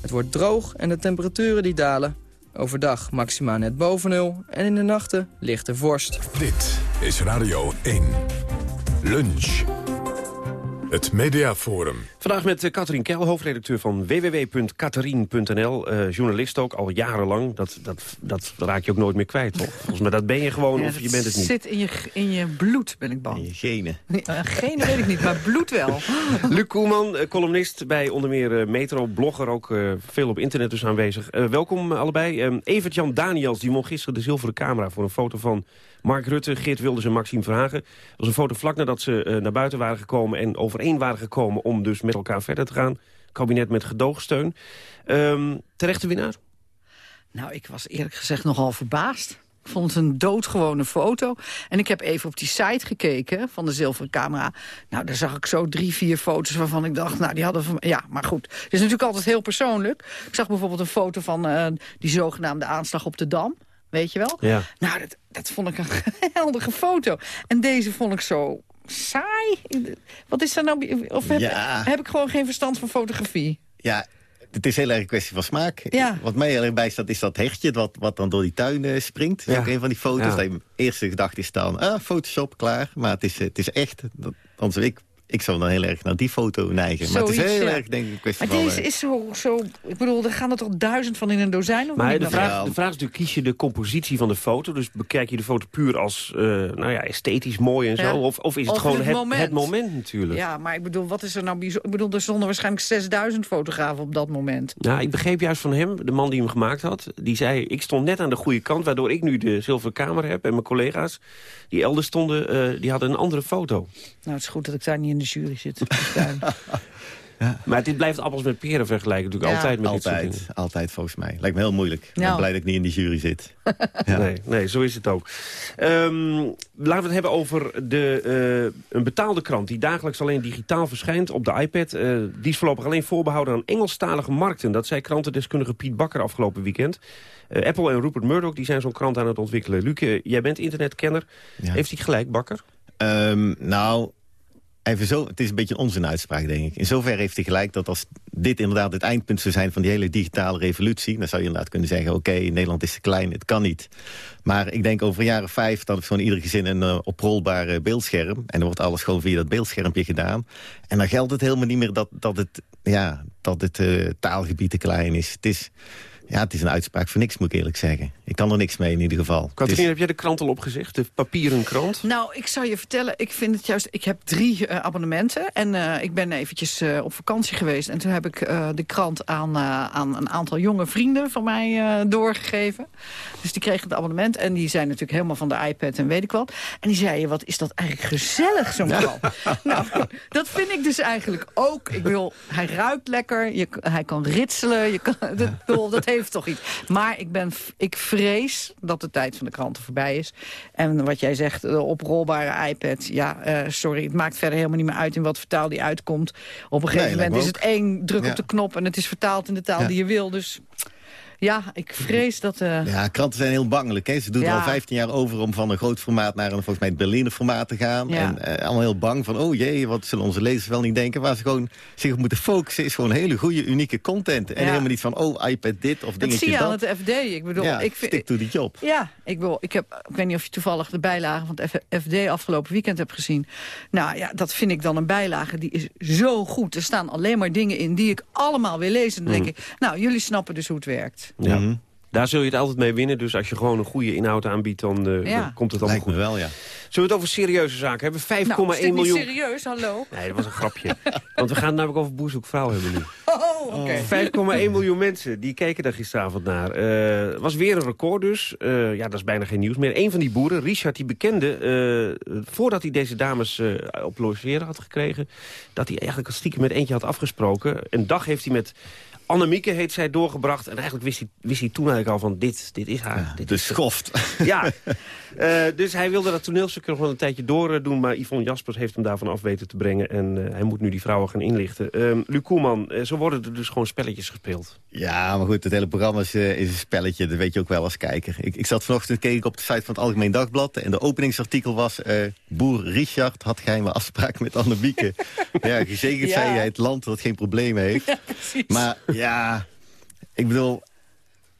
Het wordt droog en de temperaturen die dalen. Overdag maxima net boven nul en in de nachten lichte vorst.
Dit is Radio 1. Lunch. Het Mediaforum.
Vandaag met uh, Katrien Kel, hoofdredacteur van www.katrien.nl. Uh, journalist ook, al jarenlang. Dat, dat, dat raak je ook nooit meer kwijt, toch? Volgens mij dat ben je gewoon
Ja,
of je bent het niet.
zit in je, in je bloed, ben ik bang. In
je genen.
genen weet ik niet, maar bloed wel. <laughs>
Luc Koelman, eh, columnist bij onder meer eh, Metro, blogger, ook eh, veel op internet dus aanwezig. Eh, welkom eh, allebei. Eh, Evert-Jan Daniels, die won gisteren de zilveren camera... voor een foto van Mark Rutte, Geert Wilders en Maxime Verhagen. Dat was een foto vlak nadat ze eh, naar buiten waren gekomen... en overeen waren gekomen om dus met elkaar verder te gaan. Kabinet met gedoogsteun. Ehm terechte winnaar?
Nou, ik was eerlijk gezegd nogal verbaasd. Ik vond het een doodgewone foto. En ik heb even op die site gekeken van de zilveren camera. Nou, daar zag ik zo drie, vier foto's waarvan ik dacht... nou, die hadden. Ja, maar goed. Het is natuurlijk altijd heel persoonlijk. Ik zag bijvoorbeeld een foto van eh, die zogenaamde aanslag op de Dam. Weet je wel?
Ja.
Nou, dat, dat vond ik een <laughs> geweldige foto. En deze vond ik zo saai. Wat is er nou... Of heb,
Ja.
heb ik gewoon geen verstand van fotografie?
Ja, het is heel erg een kwestie van smaak.
Ja.
Wat mij heel erg bijstaat is dat hechtje wat, wat dan door die tuin eh, springt. Dat is
Ja.
ook een van die foto's.
Ja.
Dat je eerste gedachte is dan, ah, Photoshop, klaar. Maar het is, het is echt. Dat, anders, ik, ik zou dan heel erg naar die foto neigen. maar het is heel
ja.
erg, denk ik, een kwestie
Maar
van...
deze
eh,
is zo, zo... Ik bedoel, er gaan er toch duizend van in een dozijn? Of
Maar
niet
de vraag, de vraag is natuurlijk, kies je de compositie van de foto? Dus bekijk je de foto puur als eh, nou ja, esthetisch mooi en zo?
Ja.
Of, of is het
Of
gewoon
het
het,
moment.
het moment natuurlijk?
Ja, maar ik bedoel, wat is er nou bijzonder? Ik bedoel, er stonden waarschijnlijk 6000 fotografen op dat moment.
Nou, ik begreep juist van hem, de man die hem gemaakt had... die zei, ik stond net aan de goede kant... waardoor ik nu de zilveren camera heb en mijn collega's... die elders stonden, eh, die hadden een andere foto.
Nou, het is goed dat ik daar niet in de jury zit. <laughs>
Maar dit blijft appels met peren vergelijken natuurlijk
Ja.
altijd met
altijd, altijd volgens mij. Lijkt me heel moeilijk. Ik
Nou.
ben blij dat ik niet in die jury zit. <laughs>
Nee, nee, zo is het ook. Ehm, laten we het hebben over de, eh, een betaalde krant... die dagelijks alleen digitaal verschijnt op de iPad. Eh, die is voorlopig alleen voorbehouden aan Engelstalige markten. Dat zei krantendeskundige Piet Bakker afgelopen weekend. Eh, Apple en Rupert Murdoch die zijn zo'n krant aan het ontwikkelen. Luc, jij bent internetkenner. Heeft hij gelijk, Bakker?
Ehm, nou, even zo, het is een beetje een onzinuitspraak, denk ik. In zoverre heeft hij gelijk dat als dit inderdaad het eindpunt zou zijn... van die hele digitale revolutie... dan zou je inderdaad kunnen zeggen... oké, Nederland is te klein, het kan niet. Maar ik denk over of vijf... dan is gewoon ieder gezin een uh, oprolbaar uh, beeldscherm. En dan wordt alles gewoon via dat beeldschermpje gedaan. En dan geldt het helemaal niet meer dat, dat het, ja, dat het uh, taalgebied te klein is. Het is... Ja, het is een uitspraak voor niks, moet ik eerlijk zeggen. Ik kan er niks mee in ieder geval.
Katrien,
is...
heb jij de krant al opgezegd? De papieren krant?
Nou, ik zou je vertellen, ik vind het juist... Ik heb drie uh, abonnementen en uh, ik ben eventjes uh, op vakantie geweest. En toen heb ik uh, de krant aan, aan een aantal jonge vrienden van mij doorgegeven. Dus die kregen het abonnement en die zijn natuurlijk helemaal van de iPad en weet ik wat. En die zeiden, wat is dat eigenlijk gezellig, zo'n krant. <laughs> nou, dat vind ik dus eigenlijk ook. Ik wil, hij ruikt lekker, je, hij kan ritselen, je kan, dat, dat heeft toch iets. Maar ik, ben, ik vrees dat de tijd van de kranten voorbij is. En wat jij zegt, de oprolbare iPad. Ja, uh, sorry, het maakt verder helemaal niet meer uit in wat vertaal die uitkomt. Op een gegeven nee, moment is het één druk ja. op de knop... en het is vertaald in de taal ja. die je wil. Dus ja, ik vrees dat... Uh...
Ja, kranten zijn heel bangelijk. Hè? Ze doen ja. er al 15 jaar over om van een groot formaat naar een volgens mij het Berliner formaat te gaan. Ja. En uh, allemaal heel bang van, oh jee, wat zullen onze lezers wel niet denken. Waar ze gewoon zich op moeten focussen is gewoon hele goede, unieke content. En helemaal niet van, oh, iPad dit of dingetje
dat. zie je
dat.
aan het FD. Ik bedoel, ik vind,
stick to the job.
Ja, ik, wil, ik, heb, ik weet niet of je toevallig de bijlage van het FD afgelopen weekend hebt gezien. Nou ja, dat vind ik dan een bijlage die is zo goed. Er staan alleen maar dingen in die ik allemaal wil lezen. Dan mm. denk ik, nou, jullie snappen dus hoe het werkt.
Ja. Mm -hmm. Daar zul je het altijd mee winnen. Dus als je gewoon een goede inhoud aanbiedt, dan, uh,
ja.
dan komt het allemaal
Lijkt
goed.
me wel, ja.
Zullen we het over serieuze zaken hebben? 5,1
nou,
miljoen.
niet serieus, hallo?
Nee, dat was een grapje. <laughs> Want we gaan het namelijk over Boer zoekt vrouw hebben nu.
Oh, oké. Okay.
5,1 miljoen mensen, die keken daar gisteravond naar. Het uh, was weer een record dus. Uh, ja, dat is bijna geen nieuws meer. Een van die boeren, Richard, die bekende... Uh, voordat hij deze dames op logeren had gekregen... dat hij eigenlijk stiekem met eentje had afgesproken. Een dag heeft hij met... Annemieke heet zij doorgebracht. En eigenlijk wist hij, wist hij toen eigenlijk al van dit, dit is haar.
Ja,
dit
de
is
schoft.
Ja, uh, <laughs> dus hij wilde dat toneelstuk nog wel een tijdje doordoen. Maar Yvonne Jaspers heeft hem daarvan af weten te brengen. En uh, hij moet nu die vrouwen gaan inlichten. Uh, Luc Koelman, zo worden er dus gewoon spelletjes gespeeld.
Ja, maar goed, het hele programma is, is een spelletje. Dat weet je ook wel als kijker. Ik, ik zat vanochtend, keek ik op de site van het Algemeen Dagblad. En de openingsartikel was... Boer Richard had geheime afspraak met Annemieke. <laughs> ja, gezegend ja. zei hij het land dat geen problemen heeft.
Ja,
maar ja, Ik bedoel,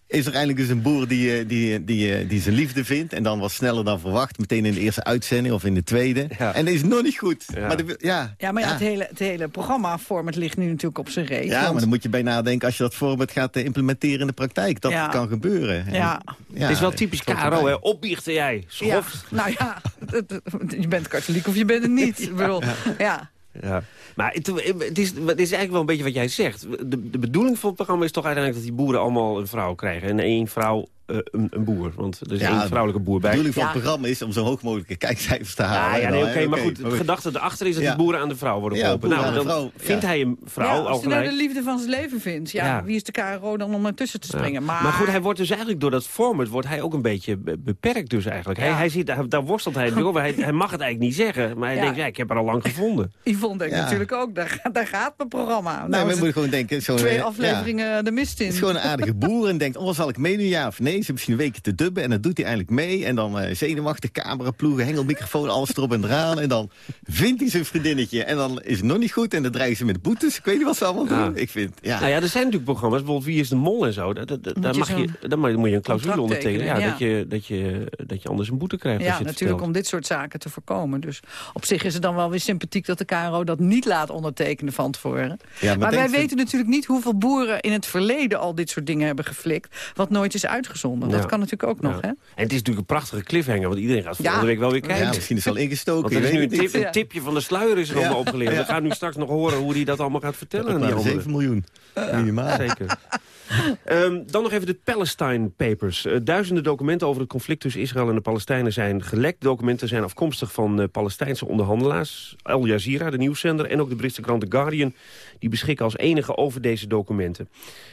is er eindelijk dus een boer die, eh, die, die, eh, die zijn liefde vindt... en dan wat sneller dan verwacht, meteen in de eerste uitzending of in de tweede. En dat is nog niet goed. Maar de, ja,
Ja, maar ja, Het, hele, het hele programma-format ligt nu natuurlijk op zijn reet.
ja,
want-
maar dan moet je bij nadenken als je dat format gaat eh, implementeren in de praktijk. Dat
Ja.
kan gebeuren. En-
Ja.
het is wel typisch KRO,
erbij.
hè? Opbiechten jij.
Ja,
Schoft.
nou ja, <laughs> je bent katholiek of je bent het niet. <laughs> Ik bedoel, ja.
Ja. Maar het, het, is, het is eigenlijk wel een beetje wat jij zegt. De, de bedoeling van het programma is toch uiteindelijk... dat die boeren allemaal een vrouw krijgen. En één vrouw eh, een, een boer. Want er is
Ja,
één vrouwelijke boer
De
bij.
bedoeling van het programma is om zo hoog mogelijke kijkcijfers te halen.
Ja, ja, nee,
dan,
oké, maar goed, de gedachte erachter is dat
Ja.
die boeren aan de vrouw worden
Ja,
geholpen. nou,
de
dan
vrouw,
vindt
ja.
hij een vrouw
ja,
al
als hij nou de liefde van zijn leven vindt, ja,
Ja.
wie is de KRO dan om ertussen te
Ja.
springen? Maar,
Maar goed, hij wordt dus eigenlijk door dat format wordt hij ook een beetje be- beperkt dus eigenlijk. Hij,
Ja.
hij ziet, daar, daar worstelt hij door. Hij, hij mag het eigenlijk niet zeggen. Maar hij
Ja.
denkt, ja, ik heb haar al lang gevonden. <laughs>
Yvonne denkt
Ja.
Natuurlijk ook, daar, gaat- daar gaat mijn programma.
Nee,
Nou
maar
is
je
het
moet gewoon denken... Zo,
twee
eh,
afleveringen de mist in.
Het is gewoon een aardige <laughs> boer en denkt, oh, zal ik meedoen, ja of nee? Ze hebben misschien een weekje te dubben en dan doet hij eindelijk mee. En dan eh zenuwachtig, camera, ploegen, hengelmicrofoon, alles erop en eraan. En dan vindt hij zijn vriendinnetje en dan is het nog niet goed. En dan dreigen ze met boetes. Ik weet niet wat ze allemaal
Ja.
doen. Ik vind, ja.
Nou ja, er zijn natuurlijk programma's, bijvoorbeeld Wie is de Mol en zo. Dat, dat, dat- daar, mag je, daar moet je een clausule ondertekenen. Ja,
tekenen,
Dat, je, dat, je, dat je anders een boete krijgt. als
Ja,
je het
natuurlijk
vertelt.
om dit soort zaken te voorkomen. Dus op zich is het dan wel weer sympathiek dat de KRO dat niet laat ondertekenen van tevoren.
Ja,
maar wij weten natuurlijk niet hoeveel boeren in het verleden al dit soort dingen hebben geflikt. Wat nooit is uitgezonden. Dat kan natuurlijk ook nog,
Ja.
hè?
En het is natuurlijk een prachtige cliffhanger, want iedereen gaat
Ja.
volgende week wel weer kijken.
Ja, misschien is het al ingestoken.
Want er is nu een, tip, tipje van de sluier is er allemaal opgeleverd.
Ja.
We gaan nu straks nog horen hoe hij dat allemaal gaat vertellen. aan die
Maar
anderen.
7 miljoen. Minimaal.
Zeker. <laughs> Ehm, dan nog even de Palestine Papers. Eh, duizenden documenten over het conflict tussen Israël en de Palestijnen zijn gelekt. Documenten zijn afkomstig van eh, Palestijnse onderhandelaars. Al Jazeera, de nieuwszender, en ook de Britse krant The Guardian... die beschikken als enige over deze documenten.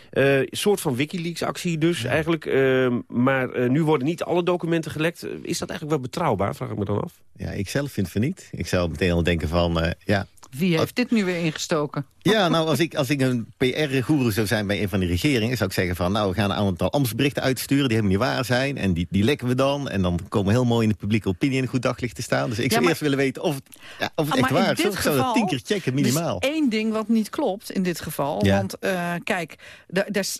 Eh, een soort van Wikileaks-actie dus eigenlijk. Ehm, maar nu worden niet alle documenten gelekt. Is dat eigenlijk wel betrouwbaar, vraag ik me dan af.
Ja, ik zelf vind van niet. Ik zou meteen al denken van, ja...
Wie heeft dit nu weer ingestoken?
Ja, nou, als ik, als ik een PR-goeroe zou zijn bij een van die regeringen... zou ik zeggen van, nou, we gaan een aantal ambtsberichten uitsturen... die helemaal niet waar zijn, en die, die lekken we dan... en dan komen we heel mooi in de publieke opinie in een goed daglicht te staan. Dus ik
Ja,
zou
maar-
eerst willen weten of het, ja, of het
Ah,
echt waar is. Ik zou dat
geval-
tien keer checken, minimaal.
Er is één ding wat niet klopt in dit geval.
Ja.
Want eh, kijk,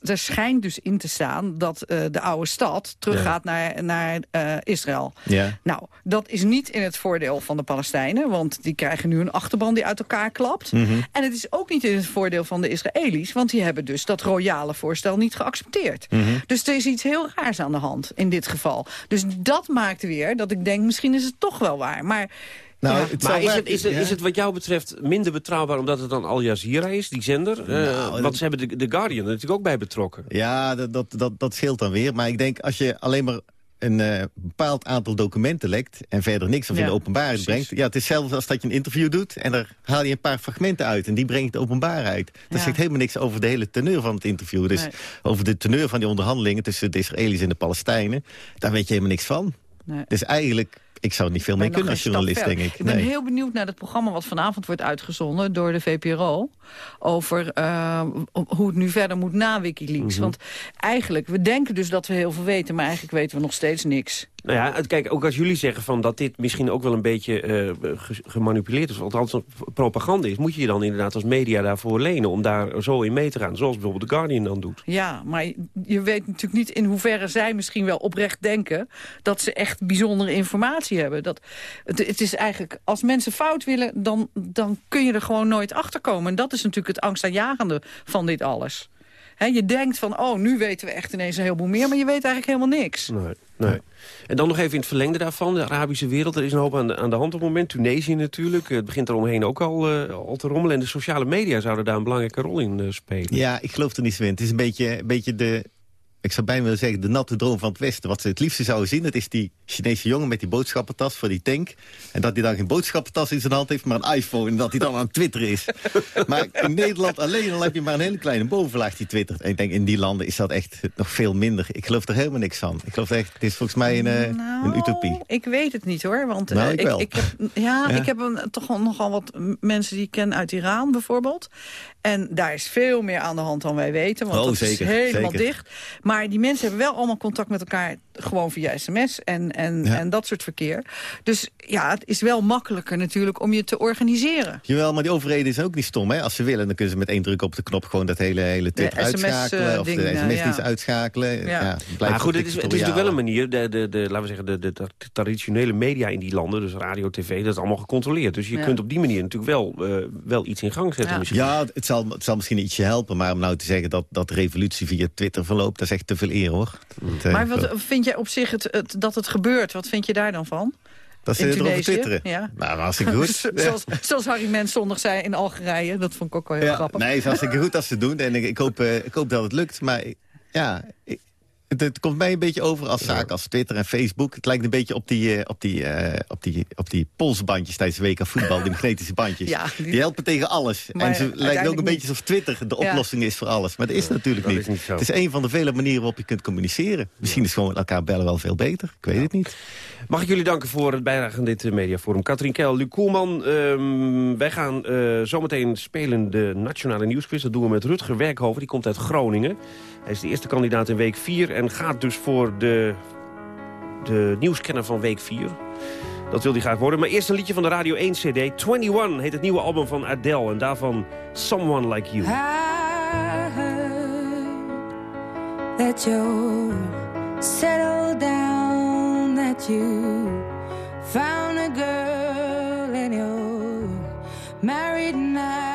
daar schijnt dus in te staan... dat eh, de oude stad teruggaat naar, naar eh, Israël.
Ja.
Nou, dat is niet in het voordeel van de Palestijnen... want die krijgen nu een achterban die uit elkaar klapt.
Mhm.
En het is ook niet in het voordeel van de Israëli's... want die hebben dus dat royale voorstel niet geaccepteerd.
Mhm.
Dus er is iets heel raars aan de hand in dit geval. Dus dat maakt weer dat ik denk, misschien is het toch wel waar. Maar...
Nou,
ja.
het
Maar is het, is, het,
ja.
is het wat jou betreft minder betrouwbaar omdat het dan Al Jazeera is, die zender? Eh,
Nou,
want
dat-
ze hebben de, de Guardian er natuurlijk ook bij betrokken.
Ja, dat, dat, dat, dat scheelt dan weer. Maar ik denk, als je alleen maar een eh, bepaald aantal documenten lekt... en verder niks of in de openbaarheid
precies.
brengt... ja, het is hetzelfde als dat je een interview doet... en daar haal je een paar fragmenten uit en die breng je de openbaarheid. Dat
Ja.
zegt helemaal niks over de hele teneur van het interview. Dus
Nee.
over de teneur van die onderhandelingen... tussen de Israëli's en de Palestijnen... daar weet je helemaal niks van.
Nee.
Dus eigenlijk, ik zou niet veel mee kunnen als journalist, denk
verder.
ik.
ben
Nee.
heel benieuwd naar het programma wat vanavond wordt uitgezonden door de VPRO. Over eh, hoe het nu verder moet na Wikileaks.
Mhm.
Want eigenlijk, we denken dus dat we heel veel weten, maar eigenlijk weten we nog steeds niks.
Nou ja, kijk, ook als jullie zeggen van dat dit misschien ook wel een beetje eh, ge- gemanipuleerd is... althans propaganda is... moet je je dan inderdaad als media daarvoor lenen... om daar zo in mee te gaan, zoals bijvoorbeeld The Guardian dan doet.
Ja, maar je weet natuurlijk niet in hoeverre zij misschien wel oprecht denken... dat ze echt bijzondere informatie hebben. Dat, het, het is eigenlijk, als mensen fout willen, dan, dan kun je er gewoon nooit achter komen. En dat is natuurlijk het angstaanjagende van dit alles. Je denkt van, oh, nu weten we echt ineens een heleboel meer... maar je weet eigenlijk helemaal niks.
Nee, nee. En dan nog even in het verlengde daarvan, de Arabische wereld. Er is een hoop aan de, aan de hand op het moment. Tunesië natuurlijk. Het begint er omheen ook al, eh, al te rommelen. En de sociale media zouden daar een belangrijke rol in eh, spelen.
Ja, ik geloof er niet zo in. Het is een beetje, een beetje de... Ik zou bijna willen zeggen, de natte droom van het Westen. Wat ze het liefste zouden zien, dat is die Chinese jongen met die boodschappentas voor die tank. En dat hij dan geen boodschappentas in zijn hand heeft, maar een iPhone. En dat hij dan aan Twitter is. <laughs> maar in Nederland alleen al heb je maar een hele kleine bovenlaag die twittert. En ik denk, in die landen is dat echt nog veel minder. Ik geloof er helemaal niks van. Ik geloof echt, het is volgens mij een, eh, een utopie.
Ik weet het niet hoor. Want
Nou,
eh,
ik wel.
heb, ja,
Ja.
ik heb een, toch nogal wat mensen die ik ken uit Iran bijvoorbeeld. En daar is veel meer aan de hand dan wij weten. Want
Oh,
dat
zeker,
is helemaal
zeker.
dicht. Maar die mensen hebben wel allemaal contact met elkaar gewoon via sms en, en,
Ja.
en dat soort verkeer. Dus ja, het is wel makkelijker natuurlijk om je te organiseren.
Jawel, maar die overheden zijn ook niet stom. Hè? Als ze willen, dan kunnen ze met één druk op de knop... gewoon dat hele, hele Twitter
SMS,
uitschakelen. of de
eh,
sms-dienst
ja.
uitschakelen. Ja.
Ja.
Maar goed, het is, het is natuurlijk wel een manier, de, de, de, laten we zeggen, de, de, de traditionele media in die landen, dus radio, tv, dat is allemaal gecontroleerd. Dus je
Ja.
kunt op die manier natuurlijk wel, eh, wel iets in gang zetten. misschien.
Ja, het zal, het zal misschien ietsje helpen. Maar om nou te zeggen dat, dat de revolutie via Twitter verloopt... dat is echt te veel eer, hoor. Eh,
Maar wat vind jij op zich het, het, dat het gebeurt? Wat vind je daar dan van?
Dat ze erover twitteren.
Ja.
Nou, hartstikke goed. <laughs>
Zo- zoals, zoals Harry Mens zondag zei in Algerije. Dat vond ik ook wel heel
Ja,
grappig.
nee, het is hartstikke goed als ze doen. En ik, ik, hoop, eh, ik hoop dat het lukt. Maar ik- ja, ik- het, het komt mij een beetje over als zaken als Twitter en Facebook. Het lijkt een beetje op die, eh, op die, eh, op die, op die polsbandjes tijdens de WK voetbal. die <laughs> magnetische bandjes.
Ja,
die...
die-
helpen tegen alles.
Maar
en ze lijken ook een beetje alsof Twitter de oplossing is voor alles. Maar dat is natuurlijk
dat
niet.
is niet zo.
Het is een van de vele manieren waarop je kunt communiceren. Misschien is gewoon met elkaar bellen wel veel beter. Ik weet het niet.
Mag ik jullie danken voor het bijdragen aan dit eh, mediaforum. Katrien Keil, Luc Koelman. ehm, wij gaan zometeen spelen de Nationale Nieuwsquiz. Dat doen we met Rutger Werkhoven, die komt uit Groningen. Hij is de eerste kandidaat in week 4 en gaat dus voor de, de nieuwskenner van week 4. Dat wil hij graag worden. Maar eerst een liedje van de Radio 1 CD. 21 heet het nieuwe album van Adele en daarvan Someone Like You.
I heard that you're settled down, that you found a girl and you're married now.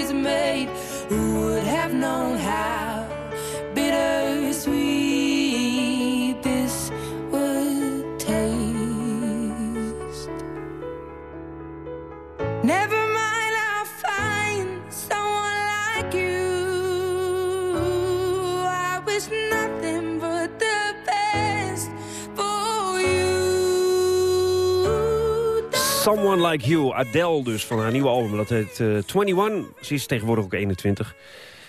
Someone Like You,
Adele dus, van haar nieuwe album. Dat heet eh, 21. Ze is tegenwoordig ook 21.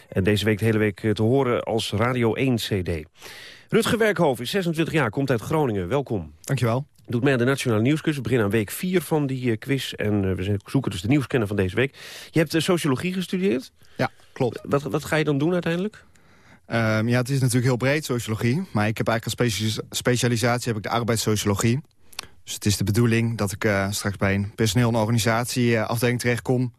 En deze week de hele week eh, te horen als Radio 1 CD. Rutger Werkhoven is 26 jaar, komt uit Groningen. Welkom.
Dankjewel.
Doet mee aan de Nationale Nieuwsquiz. We beginnen aan week 4 van die uh, quiz. En we zoeken dus de nieuwskenner van deze week. Je hebt sociologie gestudeerd.
Ja, klopt.
Wat, wat ga je dan doen uiteindelijk?
Um, ja, het is natuurlijk heel breed, sociologie. Maar ik heb eigenlijk als specia specialisatie heb ik de arbeidssociologie. Dus het is de bedoeling dat ik uh, straks bij een personeel- en organisatieafdeling terechtkom.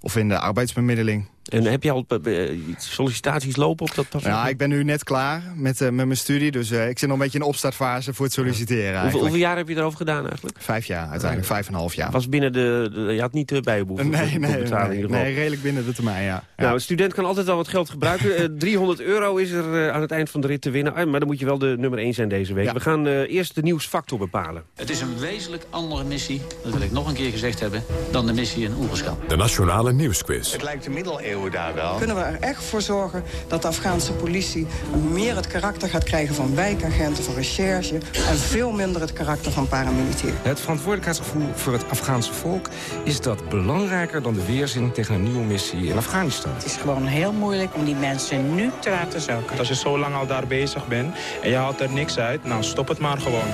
Of in de arbeidsbemiddeling.
En heb je al uh, sollicitaties lopen op dat pad?
Ja, ik ben nu net klaar met, uh, met mijn studie. Dus uh, ik zit nog een beetje in de opstartfase voor het solliciteren.
Hoeveel, hoeveel, jaar heb je erover gedaan eigenlijk?
Vijf jaar, uiteindelijk. Vijf en een half jaar.
Was binnen de, de je had niet de bijbehoefte?
Nee, nee, nee, nee, redelijk binnen de termijn, ja.
ja. Nou, een student kan altijd wel wat geld gebruiken. <laughs> 300 euro is er aan het eind van de rit te winnen. Maar dan moet je wel de nummer 1 zijn deze week. Ja. We gaan eerst de nieuwsfactor bepalen.
Het is een wezenlijk andere missie, dat wil ik nog een keer gezegd hebben... dan de missie in Oerschel.
De Nationale Nieuwsquiz.
Het lijkt de middeleeuwen daar wel.
Kunnen we er echt voor zorgen dat de Afghaanse politie meer het karakter gaat krijgen van wijkagenten, van recherche en veel minder het karakter van paramilitair.
Het verantwoordelijkheidsgevoel voor het Afghaanse volk is dat belangrijker dan de weerzin tegen een nieuwe missie in Afghanistan.
Het is gewoon heel moeilijk om die mensen nu te laten zakken.
Als je zo lang al daar bezig bent en je haalt er niks uit, nou stop het maar gewoon.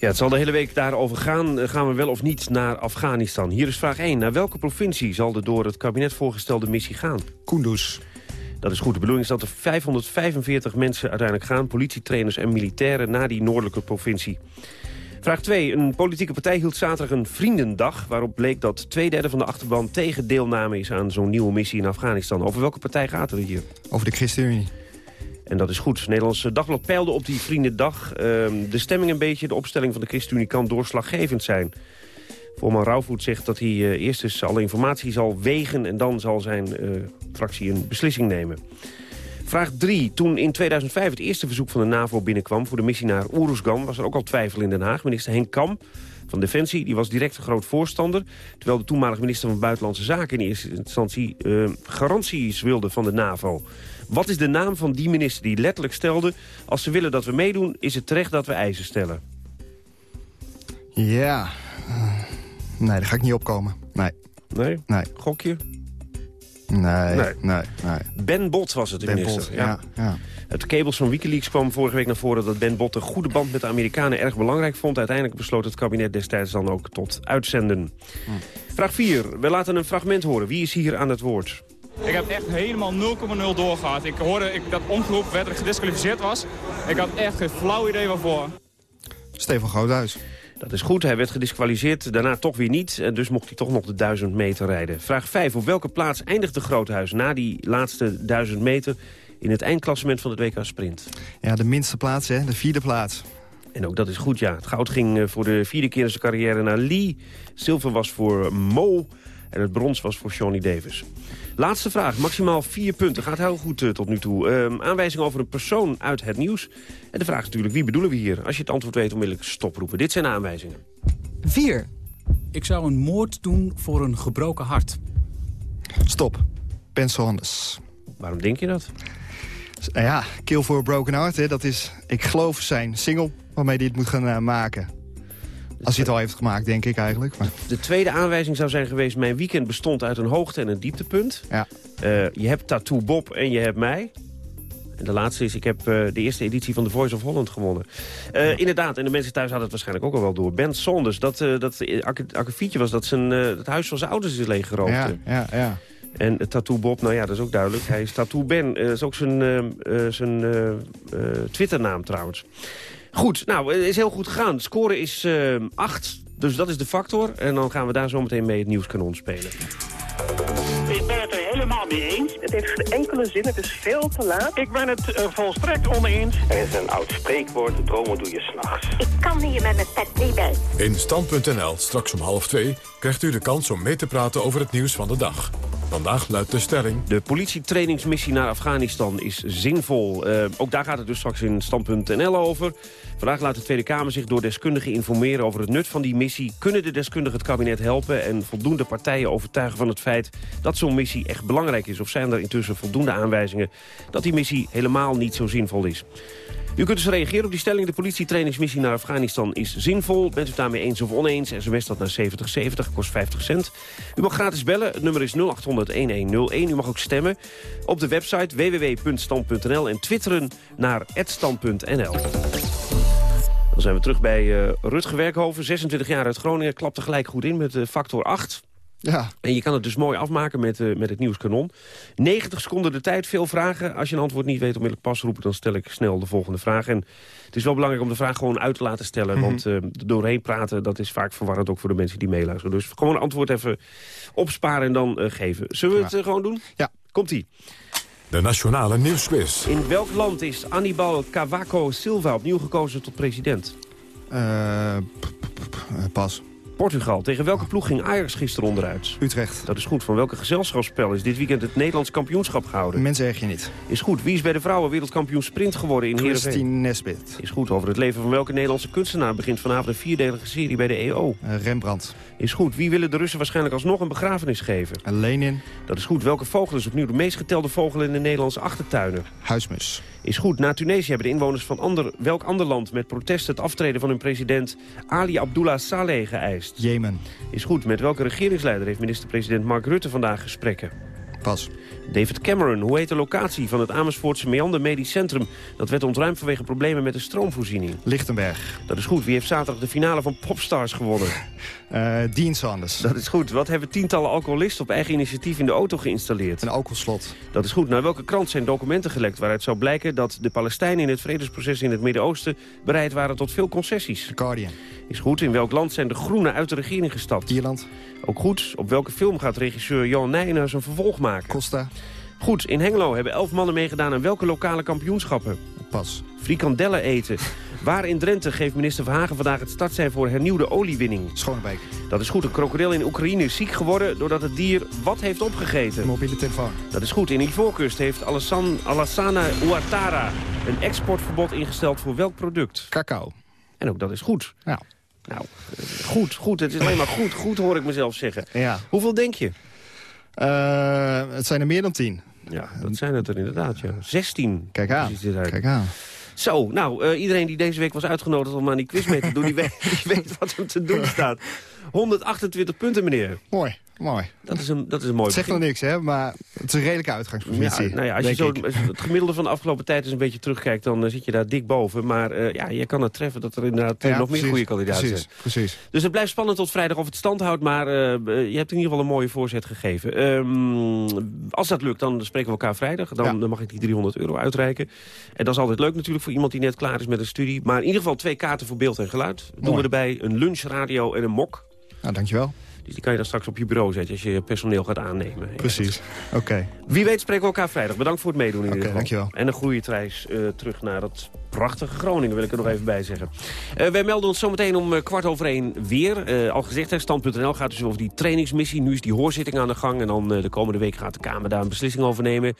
Ja, het zal de hele week daarover gaan. Gaan we wel of niet naar Afghanistan? Hier is vraag 1. Naar welke provincie zal de door het kabinet voorgestelde missie gaan?
Kunduz.
Dat is goed. De bedoeling is dat er 545 mensen uiteindelijk gaan... politietrainers en militairen naar die noordelijke provincie. Vraag 2. Een politieke partij hield zaterdag een vriendendag... waarop bleek dat twee derde van de achterban tegen deelname is... aan zo'n nieuwe missie in Afghanistan. Over welke partij gaat het hier?
Over de ChristenUnie.
En dat is goed. Nederlandse Dagblad peilde op die Vriendendag. Uh, de stemming een beetje, de opstelling van de ChristenUnie kan doorslaggevend zijn. Voorman Rauwvoet zegt dat hij uh, eerst eens alle informatie zal wegen... en dan zal zijn uh, fractie een beslissing nemen. Vraag 3. Toen in 2005 het eerste verzoek van de NAVO binnenkwam... voor de missie naar Oeruzgan was er ook al twijfel in Den Haag. Minister Henk Kamp van Defensie die was direct een groot voorstander... terwijl de toenmalige minister van Buitenlandse Zaken... in eerste instantie uh, garanties wilde van de NAVO. Wat is de naam van die minister die letterlijk stelde... als ze willen dat we meedoen, is het terecht dat we eisen stellen?
Ja, nee, daar ga ik niet opkomen. Nee.
Nee?
Nee.
Gokje?
Nee, nee, nee. nee.
Ben Bot was het, de
ben
minister.
Bot, ja. ja.
De kabels van Wikileaks kwam vorige week naar voren... dat Ben Bot een goede band met de Amerikanen erg belangrijk vond. Uiteindelijk besloot het kabinet destijds dan ook tot uitzenden. Hm. Vraag 4. We laten een fragment horen. Wie is hier aan het woord?
Ik heb echt helemaal 0,0 doorgehad. Ik hoorde ik, dat omgeroepen werd dat ik gedisqualificeerd was. Ik had echt geen flauw idee waarvoor.
Stefan Groothuis.
Dat is goed, hij werd gedisqualificeerd, daarna toch weer niet. En dus mocht hij toch nog de 1000 meter rijden. Vraag 5. Op welke plaats eindigde Groothuis na die laatste 1000 meter... in het eindklassement van het WK Sprint?
Ja, de minste plaats, hè? de vierde plaats.
En ook dat is goed, ja. Het goud ging voor de vierde keer in zijn carrière naar Lee. Zilver was voor Mo. En het brons was voor Johnny Davis. Laatste vraag, maximaal vier punten. Gaat heel goed uh, tot nu toe. Uh, aanwijzing over een persoon uit het nieuws. En de vraag is natuurlijk, wie bedoelen we hier? Als je het antwoord weet, onmiddellijk stoproepen. Dit zijn aanwijzingen.
4. Ik zou een moord doen voor een gebroken hart.
Stop. Ben Saunders.
Waarom denk je dat?
Ja, Kill for a Broken Heart, hè, dat is, ik geloof, zijn single waarmee hij het moet gaan uh, maken. Als hij het al heeft gemaakt, denk ik eigenlijk. Maar...
De tweede aanwijzing zou zijn geweest... mijn weekend bestond uit een hoogte en een dieptepunt.
Ja.
Uh, je hebt Tattoo Bob en je hebt mij. En de laatste is, ik heb uh, de eerste editie van The Voice of Holland gewonnen. Uh, ja. Inderdaad, en de mensen thuis hadden het waarschijnlijk ook al wel door. Ben Saunders, dat, uh, dat akkefietje was dat zijn, het huis van zijn ouders is leeggeroofd.
Ja, ja, ja.
En Tattoo Bob, nou ja, dat is ook duidelijk. Hij is Tattoo Ben. Dat is ook zijn, zijn Twitternaam trouwens. Goed, nou, het is heel goed gegaan. Score is 8, uh, dus dat is de factor. En dan gaan we daar zo meteen mee het nieuwskanon spelen.
Ik ben het er helemaal mee eens.
Het heeft geen enkele zin, het is veel te laat.
Ik ben het uh, volstrekt oneens.
Er is een oud spreekwoord, dromen doe je s'nachts.
Ik kan hier met mijn pet niet bij.
In Stand.nl, straks om half twee, krijgt u de kans om mee te praten over het nieuws van de dag. Vandaag luidt de stelling...
De politietrainingsmissie naar Afghanistan is zinvol. Uh, ook daar gaat het dus straks in Stand.nl over. Vandaag laat de Tweede Kamer zich door deskundigen informeren over het nut van die missie. Kunnen de deskundigen het kabinet helpen en voldoende partijen overtuigen van het feit dat zo'n missie echt belangrijk is? Of zijn er intussen voldoende aanwijzingen dat die missie helemaal niet zo zinvol is? U kunt dus reageren op die stelling. De politietrainingsmissie naar Afghanistan is zinvol. Bent u daarmee eens of oneens? SMS dat naar 7070, kost 50 cent. U mag gratis bellen. Het nummer is 0800-1101. U mag ook stemmen op de website www.stand.nl en twitteren naar @stand.nl. Dan zijn we terug bij uh, Rutger Werkhoven, 26 jaar uit Groningen. Klapte gelijk goed in met uh, factor 8.
Ja.
En je kan het dus mooi afmaken met, uh, met het nieuwskanon. 90 seconden de tijd, veel vragen. Als je een antwoord niet weet onmiddellijk pas roepen... dan stel ik snel de volgende vraag. En het is wel belangrijk om de vraag gewoon uit te laten stellen.
Mhm.
Want uh, doorheen praten, dat is vaak verwarrend ook voor de mensen die meeluisteren. Dus gewoon een antwoord even opsparen en dan uh, geven. Zullen we het gewoon doen?
Ja.
Komt-ie.
De Nationale Nieuwsquiz.
In welk land is Anibal Cavaco Silva opnieuw gekozen tot president?
Uh, pas.
Portugal. Tegen welke ploeg ging Ajax gisteren onderuit?
Utrecht.
Dat is goed. Van welke gezelschapsspel is dit weekend het Nederlands kampioenschap gehouden?
Mensen erg je niet.
Is goed. Wie is bij de vrouwen wereldkampioen sprint geworden in Heerenveen?
Christine Nesbit.
Is goed. Over het leven van welke Nederlandse kunstenaar begint vanavond een vierdelige serie bij de EO?
Uh, Rembrandt.
Is goed. Wie willen de Russen waarschijnlijk alsnog een begrafenis geven?
Uh, Lenin.
Dat is goed. Welke vogel is opnieuw de meest getelde vogel in de Nederlandse achtertuinen?
Huismus.
Is goed. Na Tunesië hebben de inwoners van ander, welk ander land... met protest het aftreden van hun president Ali Abdullah Saleh geëist?
Jemen.
Is goed. Met welke regeringsleider heeft minister-president Mark Rutte vandaag gesprekken?
Pas.
David Cameron, hoe heet de locatie van het Amersfoortse Meander Medisch Centrum? Dat werd ontruimd vanwege problemen met de stroomvoorziening.
Lichtenberg.
Dat is goed. Wie heeft zaterdag de finale van Popstars gewonnen? <laughs>
Uh, Dean Sanders.
Dat is goed. Wat hebben tientallen alcoholisten op eigen initiatief in de auto geïnstalleerd?
Een alcoholslot.
Dat is goed. Naar welke krant zijn documenten gelekt waaruit zou blijken dat de Palestijnen in het vredesproces in het Midden-Oosten bereid waren tot veel concessies?
The Guardian.
Is goed. In welk land zijn de Groenen uit de regering gestapt?
Ierland.
Ook goed. Op welke film gaat regisseur Johan Nijnen zijn vervolg maken?
Costa.
Goed. In Hengelo hebben elf mannen meegedaan aan welke lokale kampioenschappen?
Pas.
Frikandellen eten. <laughs> Waar in Drenthe geeft minister Verhagen vandaag het startsein voor hernieuwde oliewinning?
Schonebeek.
Dat is goed. Een krokodil in Oekraïne is ziek geworden doordat het dier wat heeft opgegeten?
Mobiele telefoon.
Dat is goed. In Ivoorkust heeft Alassane, Alassana Ouattara een exportverbod ingesteld voor welk product?
Cacao.
En ook dat is goed.
Ja.
Nou, goed, goed. Het is alleen maar goed. Goed hoor ik mezelf zeggen.
Ja.
Hoeveel denk je?
Uh, het zijn er meer dan tien.
Ja, dat zijn het er inderdaad, ja. 16.
Kijk aan. Kijk aan.
Zo, nou, uh, iedereen die deze week was uitgenodigd om aan die quiz mee te doen... die <laughs> weet, die weet wat er te doen staat. <laughs> 128 punten, meneer.
Mooi, mooi.
Dat is een, dat is een mooi
Het zegt nog niks, hè, maar het is een redelijke uitgangspositie.
Ja, nou ja, als je zo het gemiddelde van de afgelopen tijd eens een beetje terugkijkt... dan uh, zit je daar dik boven. Maar uh, ja, je kan het treffen dat er inderdaad ja, nog precies, meer goede kandidaten
precies,
zijn.
Precies.
Dus het blijft spannend tot vrijdag of het stand houdt. Maar uh, je hebt in ieder geval een mooie voorzet gegeven. Um, als dat lukt, dan spreken we elkaar vrijdag. Dan, ja. dan mag ik die 300 euro uitreiken. En dat is altijd leuk natuurlijk voor iemand die net klaar is met een studie. Maar in ieder geval twee kaarten voor beeld en geluid. Doen we erbij een lunchradio en een mok.
Nou, dankjewel.
Dus die kan je dan straks op je bureau zetten als je personeel gaat aannemen.
Precies, oké. Okay.
Wie weet spreken we elkaar vrijdag. Bedankt voor het meedoen in
Oké,
okay,
dankjewel.
En een goede reis uh, terug naar dat prachtige Groningen, wil ik er nog even bij zeggen. Uh, wij melden ons zometeen om uh, kwart over één weer. Al gezegd, stand.nl gaat dus over die trainingsmissie. Nu is die hoorzitting aan de gang en dan de komende week gaat de Kamer daar een beslissing over nemen.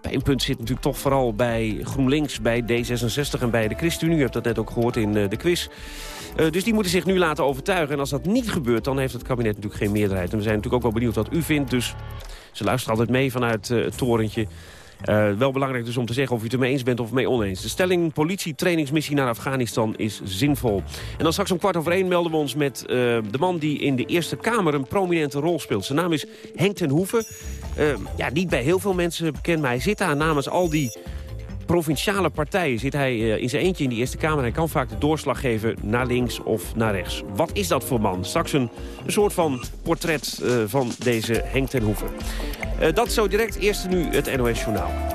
Pijnpunt zit natuurlijk toch vooral bij GroenLinks, bij D66 en bij de ChristenUnie. U hebt dat net ook gehoord in de quiz. Uh, dus die moeten zich nu laten overtuigen. En als dat niet gebeurt, dan heeft het kabinet natuurlijk geen meerderheid. En we zijn natuurlijk ook wel benieuwd wat u vindt. Dus ze luisteren altijd mee vanuit uh, het torentje. Uh, wel belangrijk dus om te zeggen of u het ermee eens bent of mee oneens. De stelling politie-trainingsmissie naar Afghanistan is zinvol. En dan straks om kwart over één melden we ons met de man die in de Eerste Kamer een prominente rol speelt. Zijn naam is Henk ten Hoeven. Uh, ja, niet bij heel veel mensen bekend, maar hij zit daar namens al die provinciale partijen zit hij uh, in zijn eentje in die Eerste Kamer. Hij kan vaak de doorslag geven naar links of naar rechts. Wat is dat voor man? Straks een, een soort van portret uh, van deze Henk ten Hoeven. Uh, dat zo direct. Eerst nu het NOS Journaal.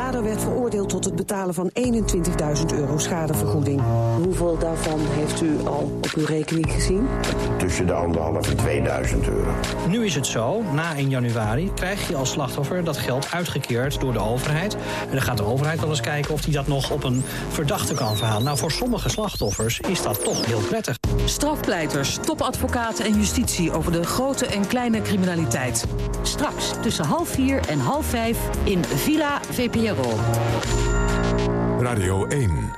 De
dader werd veroordeeld tot het betalen van 21.000 euro schadevergoeding.
Hoeveel daarvan heeft u al op uw rekening gezien?
Tussen de anderhalf en 2000 euro.
Nu is het zo, na 1 januari krijg je als slachtoffer dat geld uitgekeerd door de overheid. En dan gaat de overheid wel eens kijken of die dat nog op een verdachte kan verhalen. Nou, voor sommige slachtoffers is dat toch heel prettig.
Strafpleiters, topadvocaten en justitie over de grote en kleine criminaliteit.
Straks tussen half vier en half vijf in Villa VPRO.
Radio 1.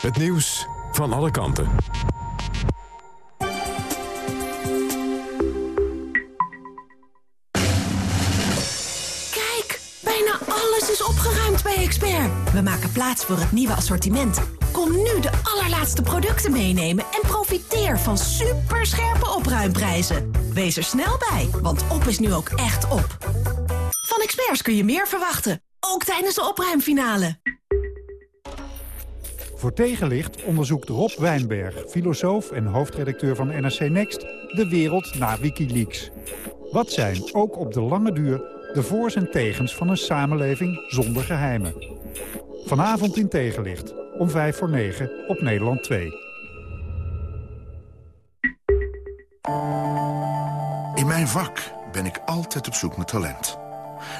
Het nieuws van alle kanten.
Kijk, bijna alles is opgeruimd bij Expert. We maken plaats voor het nieuwe assortiment. Kom nu de allerlaatste producten meenemen en profiteer van superscherpe opruimprijzen. Wees er snel bij, want op is nu ook echt op. Van Experts kun je meer verwachten, ook tijdens de opruimfinale.
Voor tegenlicht onderzoekt Rob Wijnberg, filosoof en hoofdredacteur van NRC Next... de wereld na Wikileaks. Wat zijn, ook op de lange duur, de voor's en tegens van een samenleving zonder geheimen? Vanavond in tegenlicht, om 5 voor 9 op Nederland 2.
In mijn vak ben ik altijd op zoek naar talent.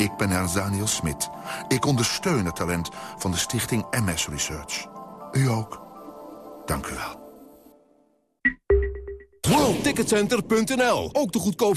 Ik ben Ernst Daniel Smit. Ik ondersteun het talent van de stichting MS Research. U ook. Dank u wel.
WorldTicketCenter.nl. Ook de goedkoopste